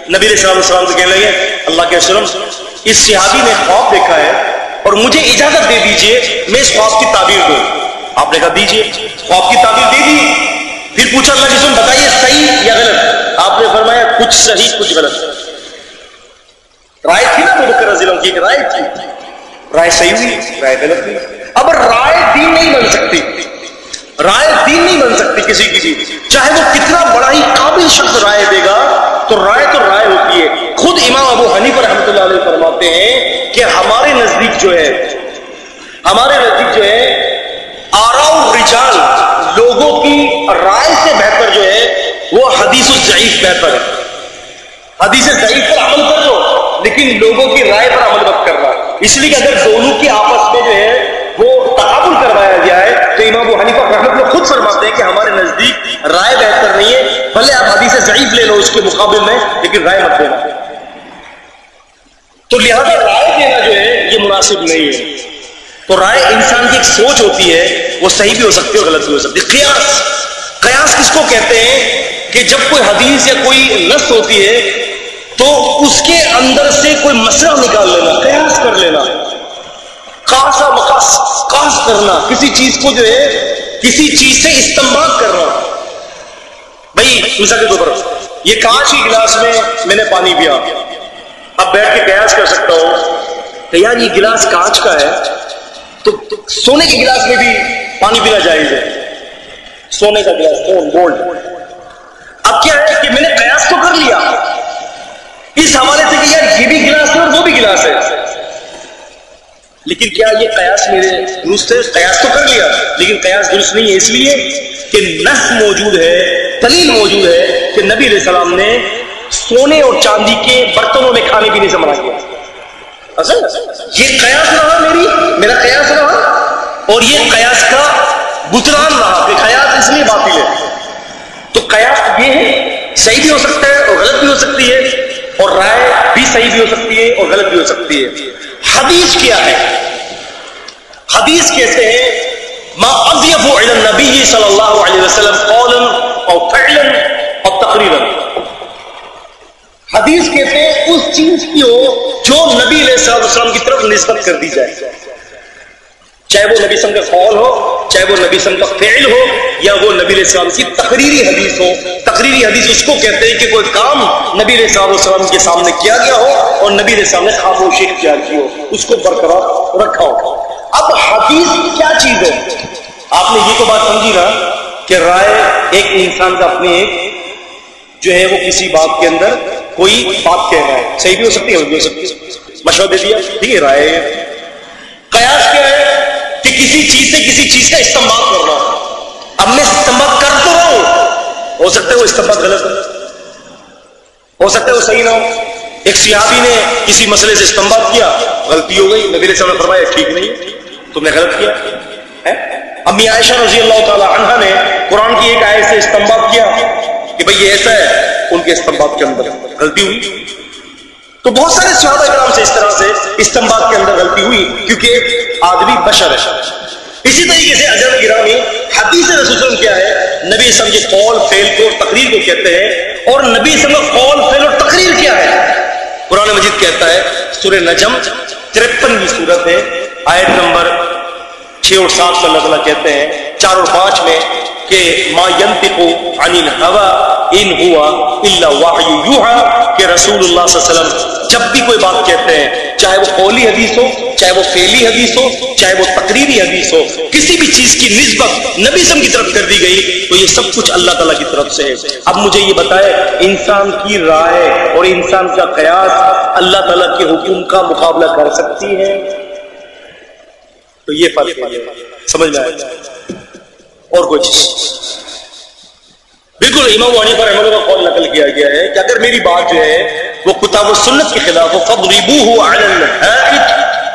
نبی علیہ السلام السلام سے کہنے لگے، اللہ کے وسلم اس صحابی نے خواب دیکھا ہے اور مجھے اجازت دے دیجیے، میں اس خواب کی تعبیر دوں۔ آپ نے کہا، دیجیے، خواب کی تعبیر دے دی۔ پھر پوچھا، اللہ جسم بتائیے، صحیح یا غلط؟ آپ نے فرمایا، کچھ صحیح، کچھ غلط۔ رائے تھی نا ابو بکر رضی اللہ کی ایک رائے تھی۔ رائے صحیح ہوئی، رائے غلط ہوئی۔ اب رائے دین نہیں بن سکتی۔ رائے دین نہیں بن سکتی کسی کی چاہے وہ کتنا بڑا ہی قابل شخص رائے دے گا، تو رائے تو رائے ہوتی ہے۔ خود امام ابو حنیف رحمۃ اللہ علیہ فرماتے ہیں کہ ہمارے نزدیک جو ہے، ہمارے نزدیک جو ہے، آراؤ رجال لوگوں کی رائے سے بہتر جو ہے، وہ حدیث الضعیف بہتر ہے۔ حدیث ضعیف پر عمل کر لو، لیکن لوگوں کی رائے پر عمل مت کرنا۔ اس لیے کہ اگر دونوں کی آپس میں جو ہے، وہ تقابل کروایا گیا ہے، تو امام ابو حنیفہ رحمت اللہ خود فرماتے ہیں کہ ہمارے نزدیک رائے بہتر نہیں ہے۔ بھلے آپ حدیث ضعیف لے لو، اس کے مقابل میں، لیکن رائے مت دینا۔ تو لہذا رائے دینا جو ہے یہ مناسب نہیں ہے۔ تو رائے انسان کی ایک سوچ ہوتی ہے، وہ صحیح بھی ہو سکتی ہے اور غلط بھی ہو سکتی ہے۔ قیاس قیاس کس کو کہتے ہیں؟ کہ جب کوئی حدیث یا کوئی نس ہوتی ہے، تو اس کے اندر سے کوئی مسئلہ نکال لینا، قیاس کر لینا۔ کاس کرنا، کسی چیز کو جو ہے، کسی چیز سے استعمال کرنا۔ بھائی، مثال کے طور پر، یہ کانچ کی گلاس میں میں نے پانی پیا۔ اب بیٹھ کے قیاس کر سکتا ہوں۔ کہ یار یہ گلاس کانچ کا ہے، تو سونے کے گلاس میں بھی پانی پینا جائز ہے۔ سونے کا گلاس سون گولڈ اب کیا ہے کہ میں نے قیاس تو کر لیا۔ اس حوالے سے کہ یار یہ بھی گلاس ہے اور وہ بھی گلاس ہے۔ لیکن کیا یہ قیاس میرے درست ہے؟ قیاس تو کر لیا، لیکن قیاس درست نہیں ہے۔ اس لیے کہ نس موجود ہے، دلیل موجود ہے کہ نبی علیہ السلام نے سونے اور چاندی کے برتنوں میں کھانے پینے سے منع کیا۔ یہ قیاس رہا میری، میرا قیاس رہا اور یہ قیاس کا بتران رہا۔ کہ قیاس اس لیے باطل ہے۔ تو قیاس یہ ہے، صحیح بھی ہو سکتا ہے اور غلط بھی ہو سکتی ہے اور رائے بھی صحیح بھی ہو سکتی ہے اور غلط بھی ہو سکتی ہے۔ حدیث کیا ہے؟ حدیث کہتے ہیں ما اضیف الى النبی صلی اللہ علیہ وسلم قولا او فعلا او تقریرا حدیث کہتے ہیں اس چیز کی ہو جو نبی علیہ السلام کی طرف نسبت کر دی جائے۔ چاہے وہ نبی سم کا قول ہو، چاہے وہ نبی سم کا فعل ہو، یا وہ نبی علیہ السلام کی تقریری حدیث ہو۔ تقریری حدیث اس کو کہتے ہیں کہ کوئی کام نبی علیہ السلام السلام کے سامنے کیا گیا ہو اور نبی علیہ السلام نے خاموشی اختیار کی ہو، اس کو برقرار رکھا ہو۔ اب حدیث کیا چیز ہے؟ آپ نے یہ تو بات سمجھی نا کہ رائے ایک انسان کا اپنی ایک جو ہے وہ کسی بات کے اندر کوئی بات کہہ رہا ہے۔ صحیح بھی ہو سکتی ہے بھی ہو سکتی ہے۔ مشورہ دے دیا، ٹھیک ہے، رائے قیاس کیا ہے کہ کسی چیز سے کسی چیز کا استعمال کرنا۔ اب میں استعمال کر تو رہا ہوں۔ ہو سکتا ہے وہ استعمال غلط ہو سکتا ہے وہ صحیح نہ ہو۔ ایک سیابی نے کسی مسئلے سے استعمال کیا، غلطی ہو گئی۔ نبی نے فرمایا، ٹھیک نہیں، تم نے غلط کیا امی عائشہ رضی اللہ تعالی عنہ نے قرآن کی ایک آیت سے استعمال کیا۔ کہ بھئی یہ ایسا ہے، ان کے استعمال کے اندر غلطی ہوئی۔ تو بہت سارے صحابہ کرام سے اس طرح سے استعمال کے اندر غلطی ہوئی، کیونکہ آدمی بشر ہے۔ اسی طریقے سے اجر گرامی حدیث رسول کیا ہے، نبی سم یہ قول فیل کو اور تقریر کو کہتے ہیں۔ اور نبی سم قول فیل اور تقریر کیا ہے؟ قرآن مجید کہتا ہے، سورہ نجم ترپنویں صورت ہے۔ آیت نمبر چھ اور سات میں اللہ تعالیٰ کہتے ہیں چار اور پانچ میں کہ ما ینتقو عن الہوا ان ہوا اللہ کہ رسول اللہ صلی اللہ علیہ وسلم جب بھی کوئی بات کہتے ہیں، چاہے وہ قولی حدیث ہو، چاہے وہ فیلی حدیث ہو، چاہے وہ تقریری حدیث ہو، کسی بھی چیز کی نسبت نبی سم کی طرف کر دی گئی، تو یہ سب کچھ اللہ تعالیٰ کی طرف سے ہے۔ اب مجھے یہ بتائے انسان کی رائے اور انسان کا قیاس اللہ تعالیٰ کے حکم کا مقابلہ کر سکتی ہے؟ تو یہ فرق سمجھ میں آئے اور کچھ بالکل امام وانی پر احمد کا قول نقل کیا گیا ہے کہ اگر میری بات جو ہے وہ کتاب و سنت کے خلاف ہو فب ریبو ہو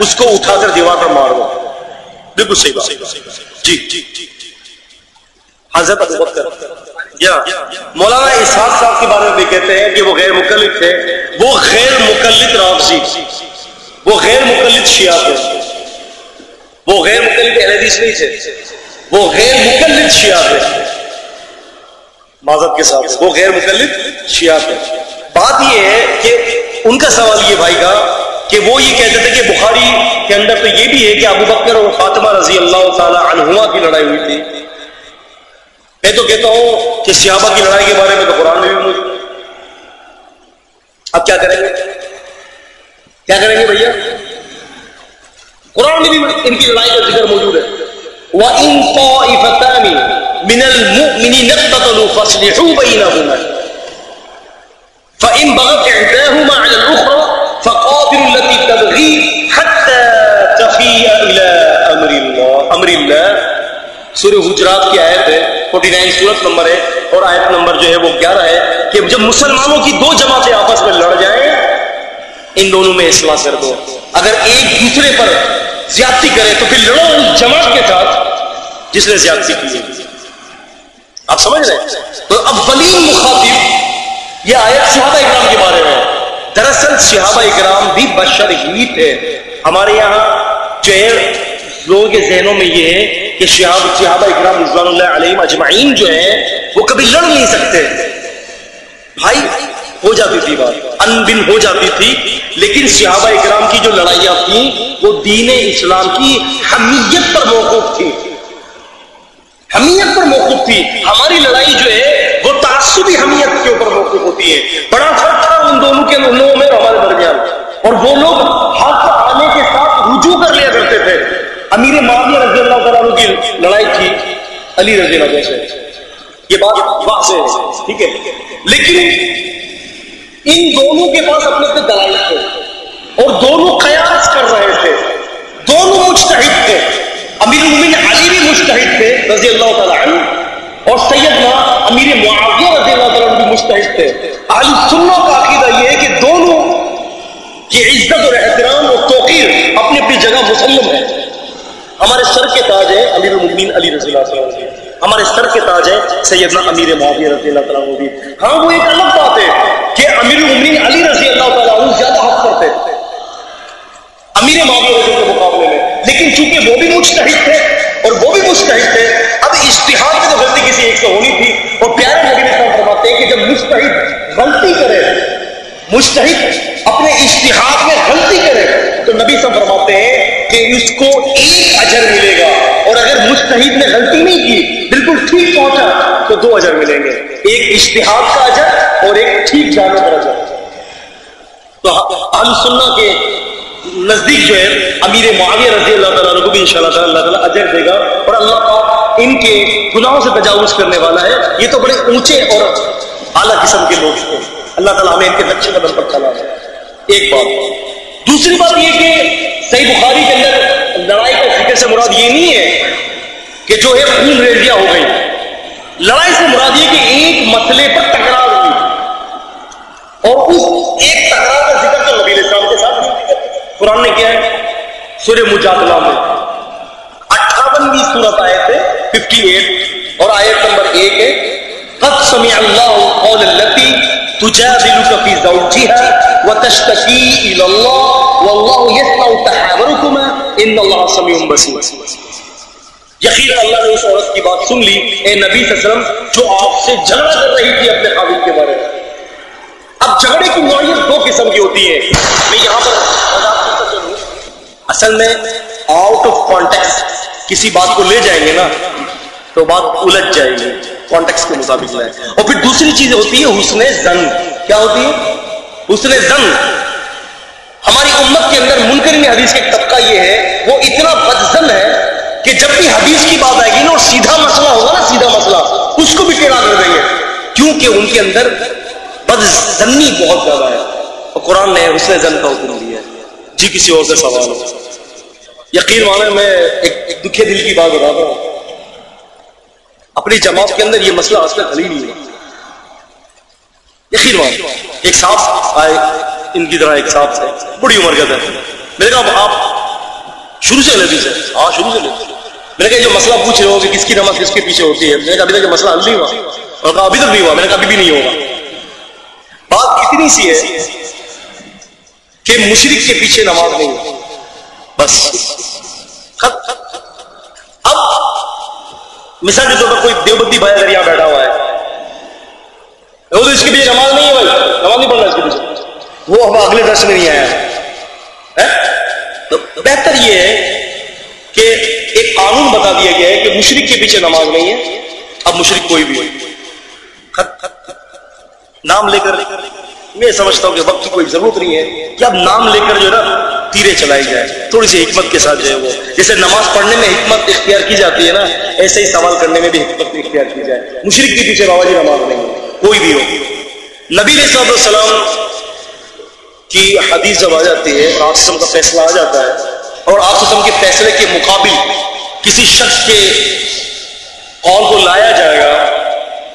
اس کو اٹھا کر دیوار پر مار دو۔ بالکل صحیح بات۔ جی، جی،, جی،, جی جی حضرت ابو بکر، یا مولانا اسحاق صاحب کے بارے میں بھی کہتے ہیں کہ وہ غیر مقلد تھے۔ وہ غیر مقلد رافضی وہ غیر مقلد شیعہ تھے۔ وہ غیر مقلد اہل حدیث نہیں تھے۔ وہ غیر مقلد شیعہ تھے۔ معذرت کے ساتھ، وہ غیر مقلد شیعہ تھے۔ بات یہ ہے کہ ان کا سوال یہ بھائی کا کہ وہ یہ کہتے تھے کہ بخاری کے اندر تو یہ بھی ہے کہ ابو بکر اور فاطمہ رضی اللہ تعالی عنہما کی لڑائی ہوئی تھی۔ میں تو کہتا ہوں کہ صحابہ کی لڑائی کے بارے میں تو قرآن میں بھی موجود اب کیا کریں گے؟ کیا کریں گے بھیا؟ قرآن میں بھی ان کی لڑائی کا ذکر موجود ہے۔ وَإِن طَائِفَتَانِ مِنَ الْمُؤْمِنِينَ اقْتَتَلُوا فَاصْلِحُوا بَيْنَهُمَا فَإِن بَغَتْ إِحْدَاهُمَا عَلَى الْأُخْرَى فَقَاتِلُوا الَّتِي تَبْغِي حَتَّى تَفِيَّ إِلَى أَمْرِ اللَّهِ. أَمْرِ اللَّهِ. سورہ حجرات کی آیت ہے 49 سورت نمبر ہے، اور آیت نمبر جو ہے وہ 11 ہے کہ جب مسلمانوں کی دو جماعتیں آپس میں لڑ جائیں، ان دونوں میں اصلاح کر دو۔ اگر ایک دوسرے پر زیادتی کرے تو پھر لڑو اس جماعت کے ساتھ جس نے زیادتی کی آپ سمجھ رہے تو اولین مخاطب یہ آیت صحابہ اکرام کے بارے میں دراصل صحابہ اکرام بھی بشر ہی تھے۔ ہمارے یہاں جو ہے، لوگوں کے ذہنوں میں یہ ہے کہ صحابہ صحابہ اکرام رضوان اللہ علیہ اجمعین جو ہے وہ کبھی لڑ نہیں سکتے۔ بھائی ہو جاتی تھی بات، ان بن ہو جاتی تھی۔ لیکن صحابہ اکرام کی جو لڑائیاں تھیں، وہ دین اسلام کی حمیت پر موقف تھی۔ حمیت پر موقف تھی۔ ہماری لڑائی جو ہے، وہ تعصبی حمیت کے اوپر موقف ہوتی ہے۔ بڑا فرق تھا ان دونوں کے لوگوں میں ہمارے درمیان۔ اور وہ لوگ حق آنے کے ساتھ رجوع کر لیا کرتے تھے۔ امیر معاویہ رضی اللہ تعالیٰ کی لڑائی تھی، علی رضی اللہ سے۔ یہ بات واضح ہے، ٹھیک ہے۔ لیکن ان دونوں کے پاس اپنے اپنے دلائل تھے اور دونوں قیاس کر رہے تھے۔ دونوں مشتحد تھے۔ امیر المین علی بھی مشتحد تھے رضی اللہ تعالیٰ عنہ اور سیدنا امیر معاویہ رضی اللہ تعالیٰ عنہ بھی مشتحد تھے۔ اہل سنوں کا عقیدہ یہ ہے کہ دونوں کی عزت اور احترام اور توقیر اپنی اپنی جگہ مسلم ہے۔ ہمارے سر کے تاج ہے امیر المین علی رضی اللہ تعالیٰ ہمارے سر کے تاج ہے سیدنا امیر معاویہ رضی اللہ تعالیٰ عنہ بھی۔ ہاں وہ ایک الگ بات ہے۔ امیر المین علی رضی اللہ تعالیٰ عنہ زیادہ حق پر تھے۔ امیر معاویہ کے مقابلے میں۔ لیکن چونکہ وہ بھی مشتحد تھے اور وہ بھی مشتحد تھے، اب اشتہار میں تو غلطی کسی ایک سے ہونی تھی۔ اور پیارے نبی نے فرماتے ہیں کہ جب مشتحد غلطی کرے مشتحد اپنے اشتہار میں غلطی کرے، تو نبی سب فرماتے ہیں کہ اس کو ایک اجر ملے گا۔ اور اگر مستحد نے غلطی نہیں کی، بالکل ٹھیک پہنچا، تو دو اجر ملیں گے۔ ایک اشتہار کا اجر اور ایک ٹھیک جانے پر اجر۔ تو اہل سننا کے نزدیک جو ہے، امیر معاویہ رضی اللہ تعالیٰ کو بھی ان شاء اللہ تعالیٰ اللہ تعالیٰ اجر دے گا۔ اور اللہ پاک ان کے گناہوں سے تجاوز کرنے والا ہے۔ یہ تو بڑے اونچے اور اعلیٰ قسم کے لوگ تھے اللہ تعالیٰ ہمیں ان کے نقشے قدم پر چلا ایک بات۔ دوسری بات یہ کہ صحیح بخاری کے اندر لڑائی کا ذکر سے مراد یہ نہیں ہے کہ جو ہے خون ریزیاں ہو گئی۔ لڑائی سے مراد یہ کہ ایک مسئلے پر ٹکراؤ ہوئی۔ اور اس ایک ٹکراؤ کا ذکر تو نبی السلام کے ساتھ قرآن نے کیا ہے؟ سورہ مجادلہ میں۔ اٹھاونویں صورت آئے تھے ففٹی ایٹ اور آیت نمبر ایک ہے، قد سمع اللہ قول اللتی تجادلك في زوجها وتشتكي الى الله والله يسمع تحاوركما ان الله سميع بصير یقین اللہ نے اس عورت کی بات سن لی. اے نبی صلی اللہ علیہ وسلم، جو آپ سے جھگڑا کر رہی تھی اپنے قابل کے بارے میں. اب جھگڑے کی نوعیت دو قسم کی ہوتی ہے میں یہاں پر اصل میں آؤٹ آف کانٹیکس کسی بات کو لے جائیں گے نا، تو بات الجھ جائے گی کانٹیکس کے مطابق لائے. اور پھر دوسری چیز ہوتی ہے حسن زن. کیا ہوتی ہے؟ حسن زن. ہماری امت کے اندر منکرین حدیث کا ایک طبقہ یہ ہے، وہ اتنا بدزن ہے کہ جب بھی حدیث کی بات آئے گی نا اور سیدھا مسئلہ ہوگا نا، سیدھا مسئلہ، اس کو بھی ٹیڑھا کر دیں گے۔ کیونکہ ان کے اندر بدزنی بہت زیادہ ہے۔ اور قرآن نے حسن زن کا حکم دیا ہے۔ جی کسی اور سے سوال ہو۔ یقین مانے، میں ایک دکھے دل کی بات بتاتا ہوں۔ اپنی جماعت کے اندر یہ مسئلہ آج تک حل ہی نہیں ہوا۔ یقین مان ایک صاحب آئے ان کی طرح ایک صاحب سے۔ بڑی عمر کے تھے میں نے کہا آپ شروع سے لیتے تھے ہاں شروع سے لیتے میں نے کہا جو مسئلہ پوچھ رہے ہو کہ کس کی نماز کس کے پیچھے ہوتی ہے؟ میں نے کہا، ابھی تک یہ مسئلہ حل نہیں ہوا۔ اور کہا، ابھی تک نہیں ہوا۔ میں نے کہا، ابھی بھی نہیں ہوگا۔ بات اتنی سی ہے کہ مشرق کے پیچھے نماز نہیں ہوتی۔ بس۔ اب مثال کے طور پر کوئی دیوبندی بھائی اگر یہاں بیٹھا ہوا ہے، وہ تو اس کے پیچھے نماز نہیں ہے بھائی۔ نماز نہیں پڑھنا اس کے پیچھے۔ وہ ہم اگلے درس میں نہیں آیا۔ تو بہتر یہ ہے کہ ایک قانون بتا دیا گیا ہے کہ مشرق کے پیچھے نماز نہیں ہے۔ اب مشرق کوئی بھی خط نام لے کر میں سمجھتا ہوں کہ وقت کی کوئی ضرورت نہیں ہے کہ اب نام لے کر جو ہے نا تیرے چلائی جائے۔ تھوڑی سی حکمت کے ساتھ جو ہے وہ۔ جیسے نماز پڑھنے میں حکمت اختیار کی جاتی ہے نا، ایسے ہی سوال کرنے میں بھی حکمت اختیار کی جائے۔ مشرق کے پیچھے بابا جی نماز نہیں کوئی بھی ہو۔ نبی صاحب السلام کی حدیث جب آ جاتی ہے اور آسم کا فیصلہ آ جاتا ہے۔ اور آسم کے فیصلے کے مقابل کسی شخص کے قول کو لایا جائے گا،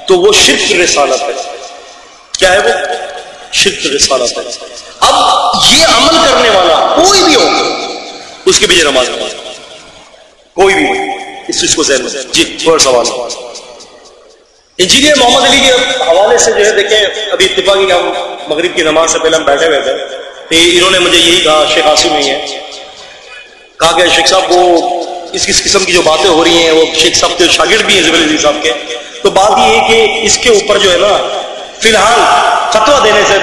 تو وہ شرک رسالت ہے۔ کیا ہے وہ؟ شرک رسالت ہے۔ اب یہ عمل کرنے والا کوئی بھی ہو اس کے پیچھے نماز نماز۔ کوئی بھی اس چیز کو ذہن میں۔ جی تھوڑا سوال۔ انجینئر محمد علی کے حوالے سے جو ہے، دیکھیں، ابھی اتفاقی ہم مغرب کی نماز سے پہلے ہم بیٹھے ہوئے تھے۔ تو انہوں نے مجھے یہی کہا، شیخ آسم ہی ہے۔ کہا کہ شیخ صاحب، وہ اس کس قسم کی جو باتیں ہو رہی ہیں، وہ شیخ صاحب کے شاگرد بھی ہیں زبر علی صاحب کے۔ تو بات یہ ہے کہ اس کے اوپر جو ہے نا، فی الحال فتوا دینے سے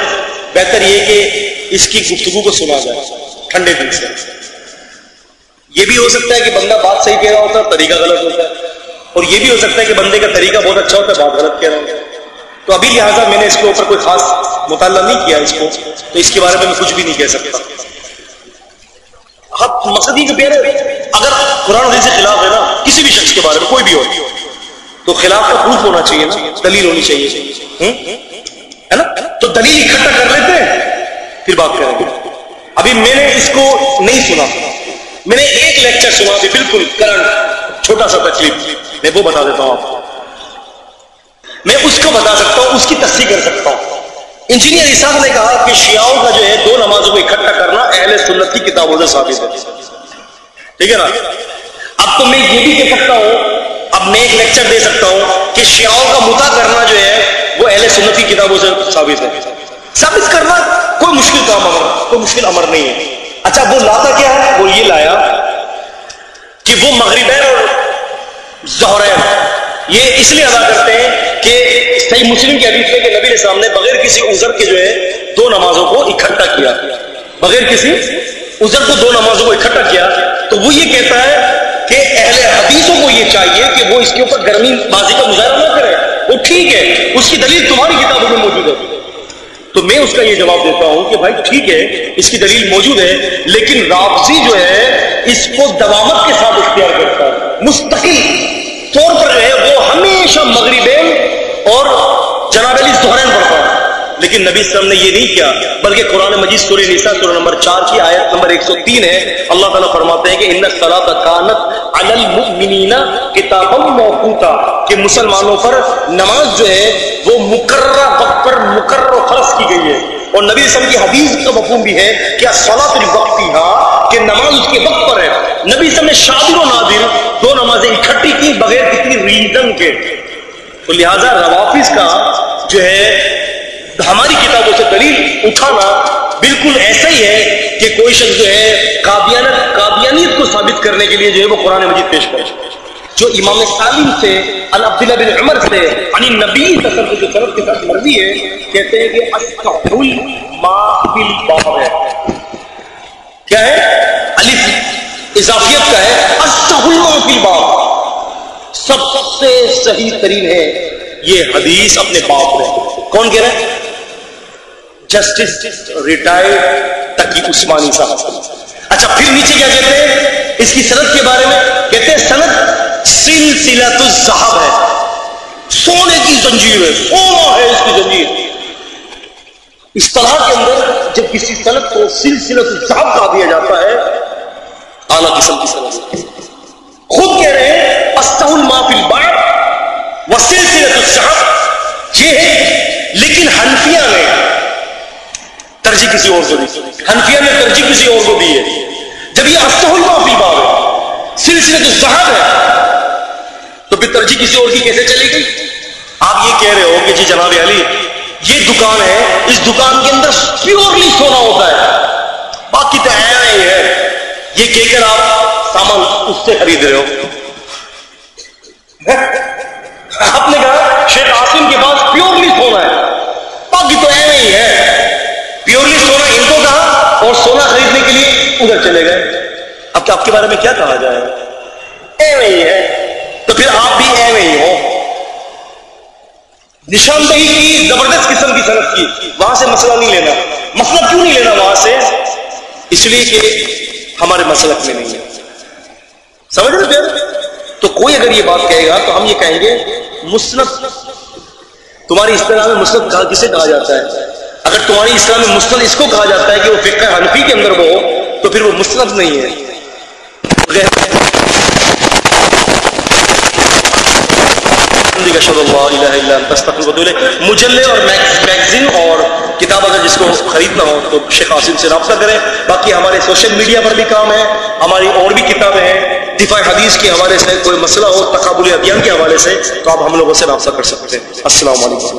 بہتر یہ کہ اس کی گفتگو کو سنا جائے، ٹھنڈے دل سے۔ یہ بھی ہو سکتا ہے کہ بندہ بات صحیح کہہ رہا ہوتا ہے، طریقہ غلط ہوتا ہے۔ اور یہ بھی ہو سکتا ہے کہ بندے کا طریقہ بہت اچھا ہوتا ہے، بات غلط کہہ رہا ہوتا ہے۔ تو ابھی لہٰذا میں نے اس کے اوپر کوئی خاص مطالعہ نہیں کیا اس کو، تو اس کے بارے میں میں کچھ بھی نہیں کہہ سکتا۔ مقصد یہ کہ اگر قرآن حدیث سے خلاف ہے نا، کسی بھی شخص کے بارے میں، کوئی بھی ہو، تو خلاف کا پروف ہونا چاہیے نا، دلیل ہونی چاہیے۔ ہے نا؟ تو دلیل اکٹھا کر لیتے ہیں، پھر بات کریں گے۔ ابھی میں نے اس کو نہیں سنا۔ میں نے ایک لیکچر سنا بھی، بالکل کرنٹ، چھوٹا سا تکلیف۔ میں وہ بتا دیتا ہوں آپ کو۔ میں اس کو بتا سکتا ہوں، اس کی تصدیق کر سکتا ہوں۔ انجینئر اساق نے کہا کہ شیاؤں کا جو ہے، دو نمازوں کو اکٹھا کرنا اہل سنت کی کتابوں سے ثابت ہے۔ ٹھیک ہے نا؟ اب تو میں یہ بھی کہہ سکتا ہوں، اب میں ایک لیکچر دے سکتا ہوں کہ شیاؤں کا متا کرنا جو ہے، وہ اہل سنت کی کتابوں سے ثابت ہے۔ ثابت کرنا کوئی مشکل کام امر، کوئی مشکل امر نہیں ہے۔ اچھا وہ لاتا کیا ہے؟ وہ یہ لایا کہ وہ مغربین اور زہرین یہ اس لیے ادا کرتے ہیں کہ صحیح مسلم کے حدیث میں کہ نبی السلام نے بغیر کسی عذر کے جو ہے دو نمازوں کو اکٹھا کیا۔ بغیر کسی عذر کو دو نمازوں کو اکٹھا کیا۔ تو وہ یہ کہتا ہے کہ اہل حدیثوں کو یہ چاہیے کہ وہ اس کے اوپر گرمی بازی کا مظاہرہ نہ کرے وہ ٹھیک ہے، اس کی دلیل تمہاری کتابوں میں موجود ہے۔ تو میں اس کا یہ جواب دیتا ہوں کہ بھائی ٹھیک ہے، اس کی دلیل موجود ہے، لیکن رابضی جو ہے اس کو دوامت کے ساتھ اختیار کرتا ہے۔ مستقل۔ طور پر جو ہے وہ ہمیشہ مغربین اور جناب علی زہرین پڑھتا ہے لیکن نبی صلی اللہ علیہ وسلم نے یہ نہیں کیا، بلکہ قرآن مجید سورہ نساء سورہ نمبر چار کی آیت نمبر ایک سو تین ہے۔ اللہ تعالیٰ فرماتے ہیں کہ ان صلاح کانت المؤمنین کتاب موقوتا۔ کہ مسلمانوں پر نماز جو ہے وہ مقررہ وقت پر مقرر و فرض کی گئی ہے۔ اور نبی وسلم کی حدیث کا مفہوم بھی ہے کہ صلاۃ الوقتی ہاں کہ نماز اس کے وقت پر ہے۔ نبی وسلم نے شادر و نادر دو نمازیں اکٹھی کی بغیر کتنی ریزن کے۔ تو لہذا روافظ کا جو ہے، ہماری کتابوں سے دلیل اٹھانا بالکل ایسا ہی ہے کہ کوئی شخص جو ہے قابیانت قابیانیت کو ثابت کرنے کے لیے جو ہے وہ قرآن مجید پیش کرے۔ جو امام سالم سے عبداللہ بن عمر سے عنی نبی تصر جو صرف کے ساتھ مرضی ہے، کہتے ہیں کہ استحل ما فی الباب ہے۔ کیا ہے؟ الف، اضافیت کا ہے، استحل ما فی الباب سب سے صحیح ترین ہے یہ حدیث اپنے باپ نے کون کہہ رہے ہیں جسٹس ریٹائرڈ تقی عثمانی صاحب۔ اچھا پھر نیچے کیا کہتے ہیں؟ اس کی صنعت کے بارے میں کہتے ہیں، صنعت سلسلت الزہب ہے۔ سونے کی زنجیر ہے، سونا ہے اس کی زنجیر۔ اس طرح کے اندر جب کسی صنعت کو سلسلت الزہب کہا دیا جاتا ہے، اعلیٰ قسم کی صنعت۔ خود کہہ رہے ہیں استحل مافل بار و سلسلت الزہب یہ ہے، لیکن حنفیہ نے ترجیح کسی اور کو دی۔ حنفیہ نے ترجیح کسی اور کو دی ہے۔ جب یہ استحل مافل بار ہے سلسلت الزہب ہے، تو پھر ترجیح کسی اور کی کیسے چلے گی آپ یہ کہہ رہے ہو کہ جی جناب علی، یہ دکان ہے، اس دکان کے اندر پیورلی سونا ہوتا ہے۔ باقی تو ہے ہی ہے۔ یہ کہہ کر آپ سامان اس سے خرید رہے ہو۔ آپ نے کہا، شیخ آسم کے پاس پیورلی سونا ہے۔ باقی تو ہے ہی ہے پیورلی سونا ان کو کہا اور سونا خریدنے ادھر چلے گئے۔ اب آپ کے بارے میں کیا کہا جائے؟ ایویں ہی ہے۔ تو پھر آپ بھی ایویں ہی ہو نشاندہی کی زبردست قسم کی صنعت کی۔ وہاں سے مسئلہ نہیں لینا۔ مسئلہ کیوں نہیں لینا وہاں سے؟ اس لیے کہ ہمارے مسلک میں نہیں ہے۔ سمجھ رہے پھر؟ تو کوئی اگر یہ بات کہے گا تو ہم یہ کہیں گے مسنت۔ تمہاری اصطلاح میں کہا کسے کہا جاتا ہے؟ اگر تمہاری اسلام میں مسند اس کو کہا جاتا ہے کہ وہ فقہ حنفی کے اندر وہ ہو تو پھر وہ مسند نہیں ہے۔ مجلے اور میگزین اور کتاب اگر جس کو خریدنا ہو تو شیخ قاسم سے رابطہ کریں۔ باقی ہمارے سوشل میڈیا پر بھی کام ہے، ہماری اور بھی کتابیں ہیں۔ دفاع حدیث کے حوالے سے کوئی مسئلہ ہو، تقابل ادیان کے حوالے سے، تو آپ ہم لوگوں سے رابطہ کر سکتے ہیں۔ السلام علیکم۔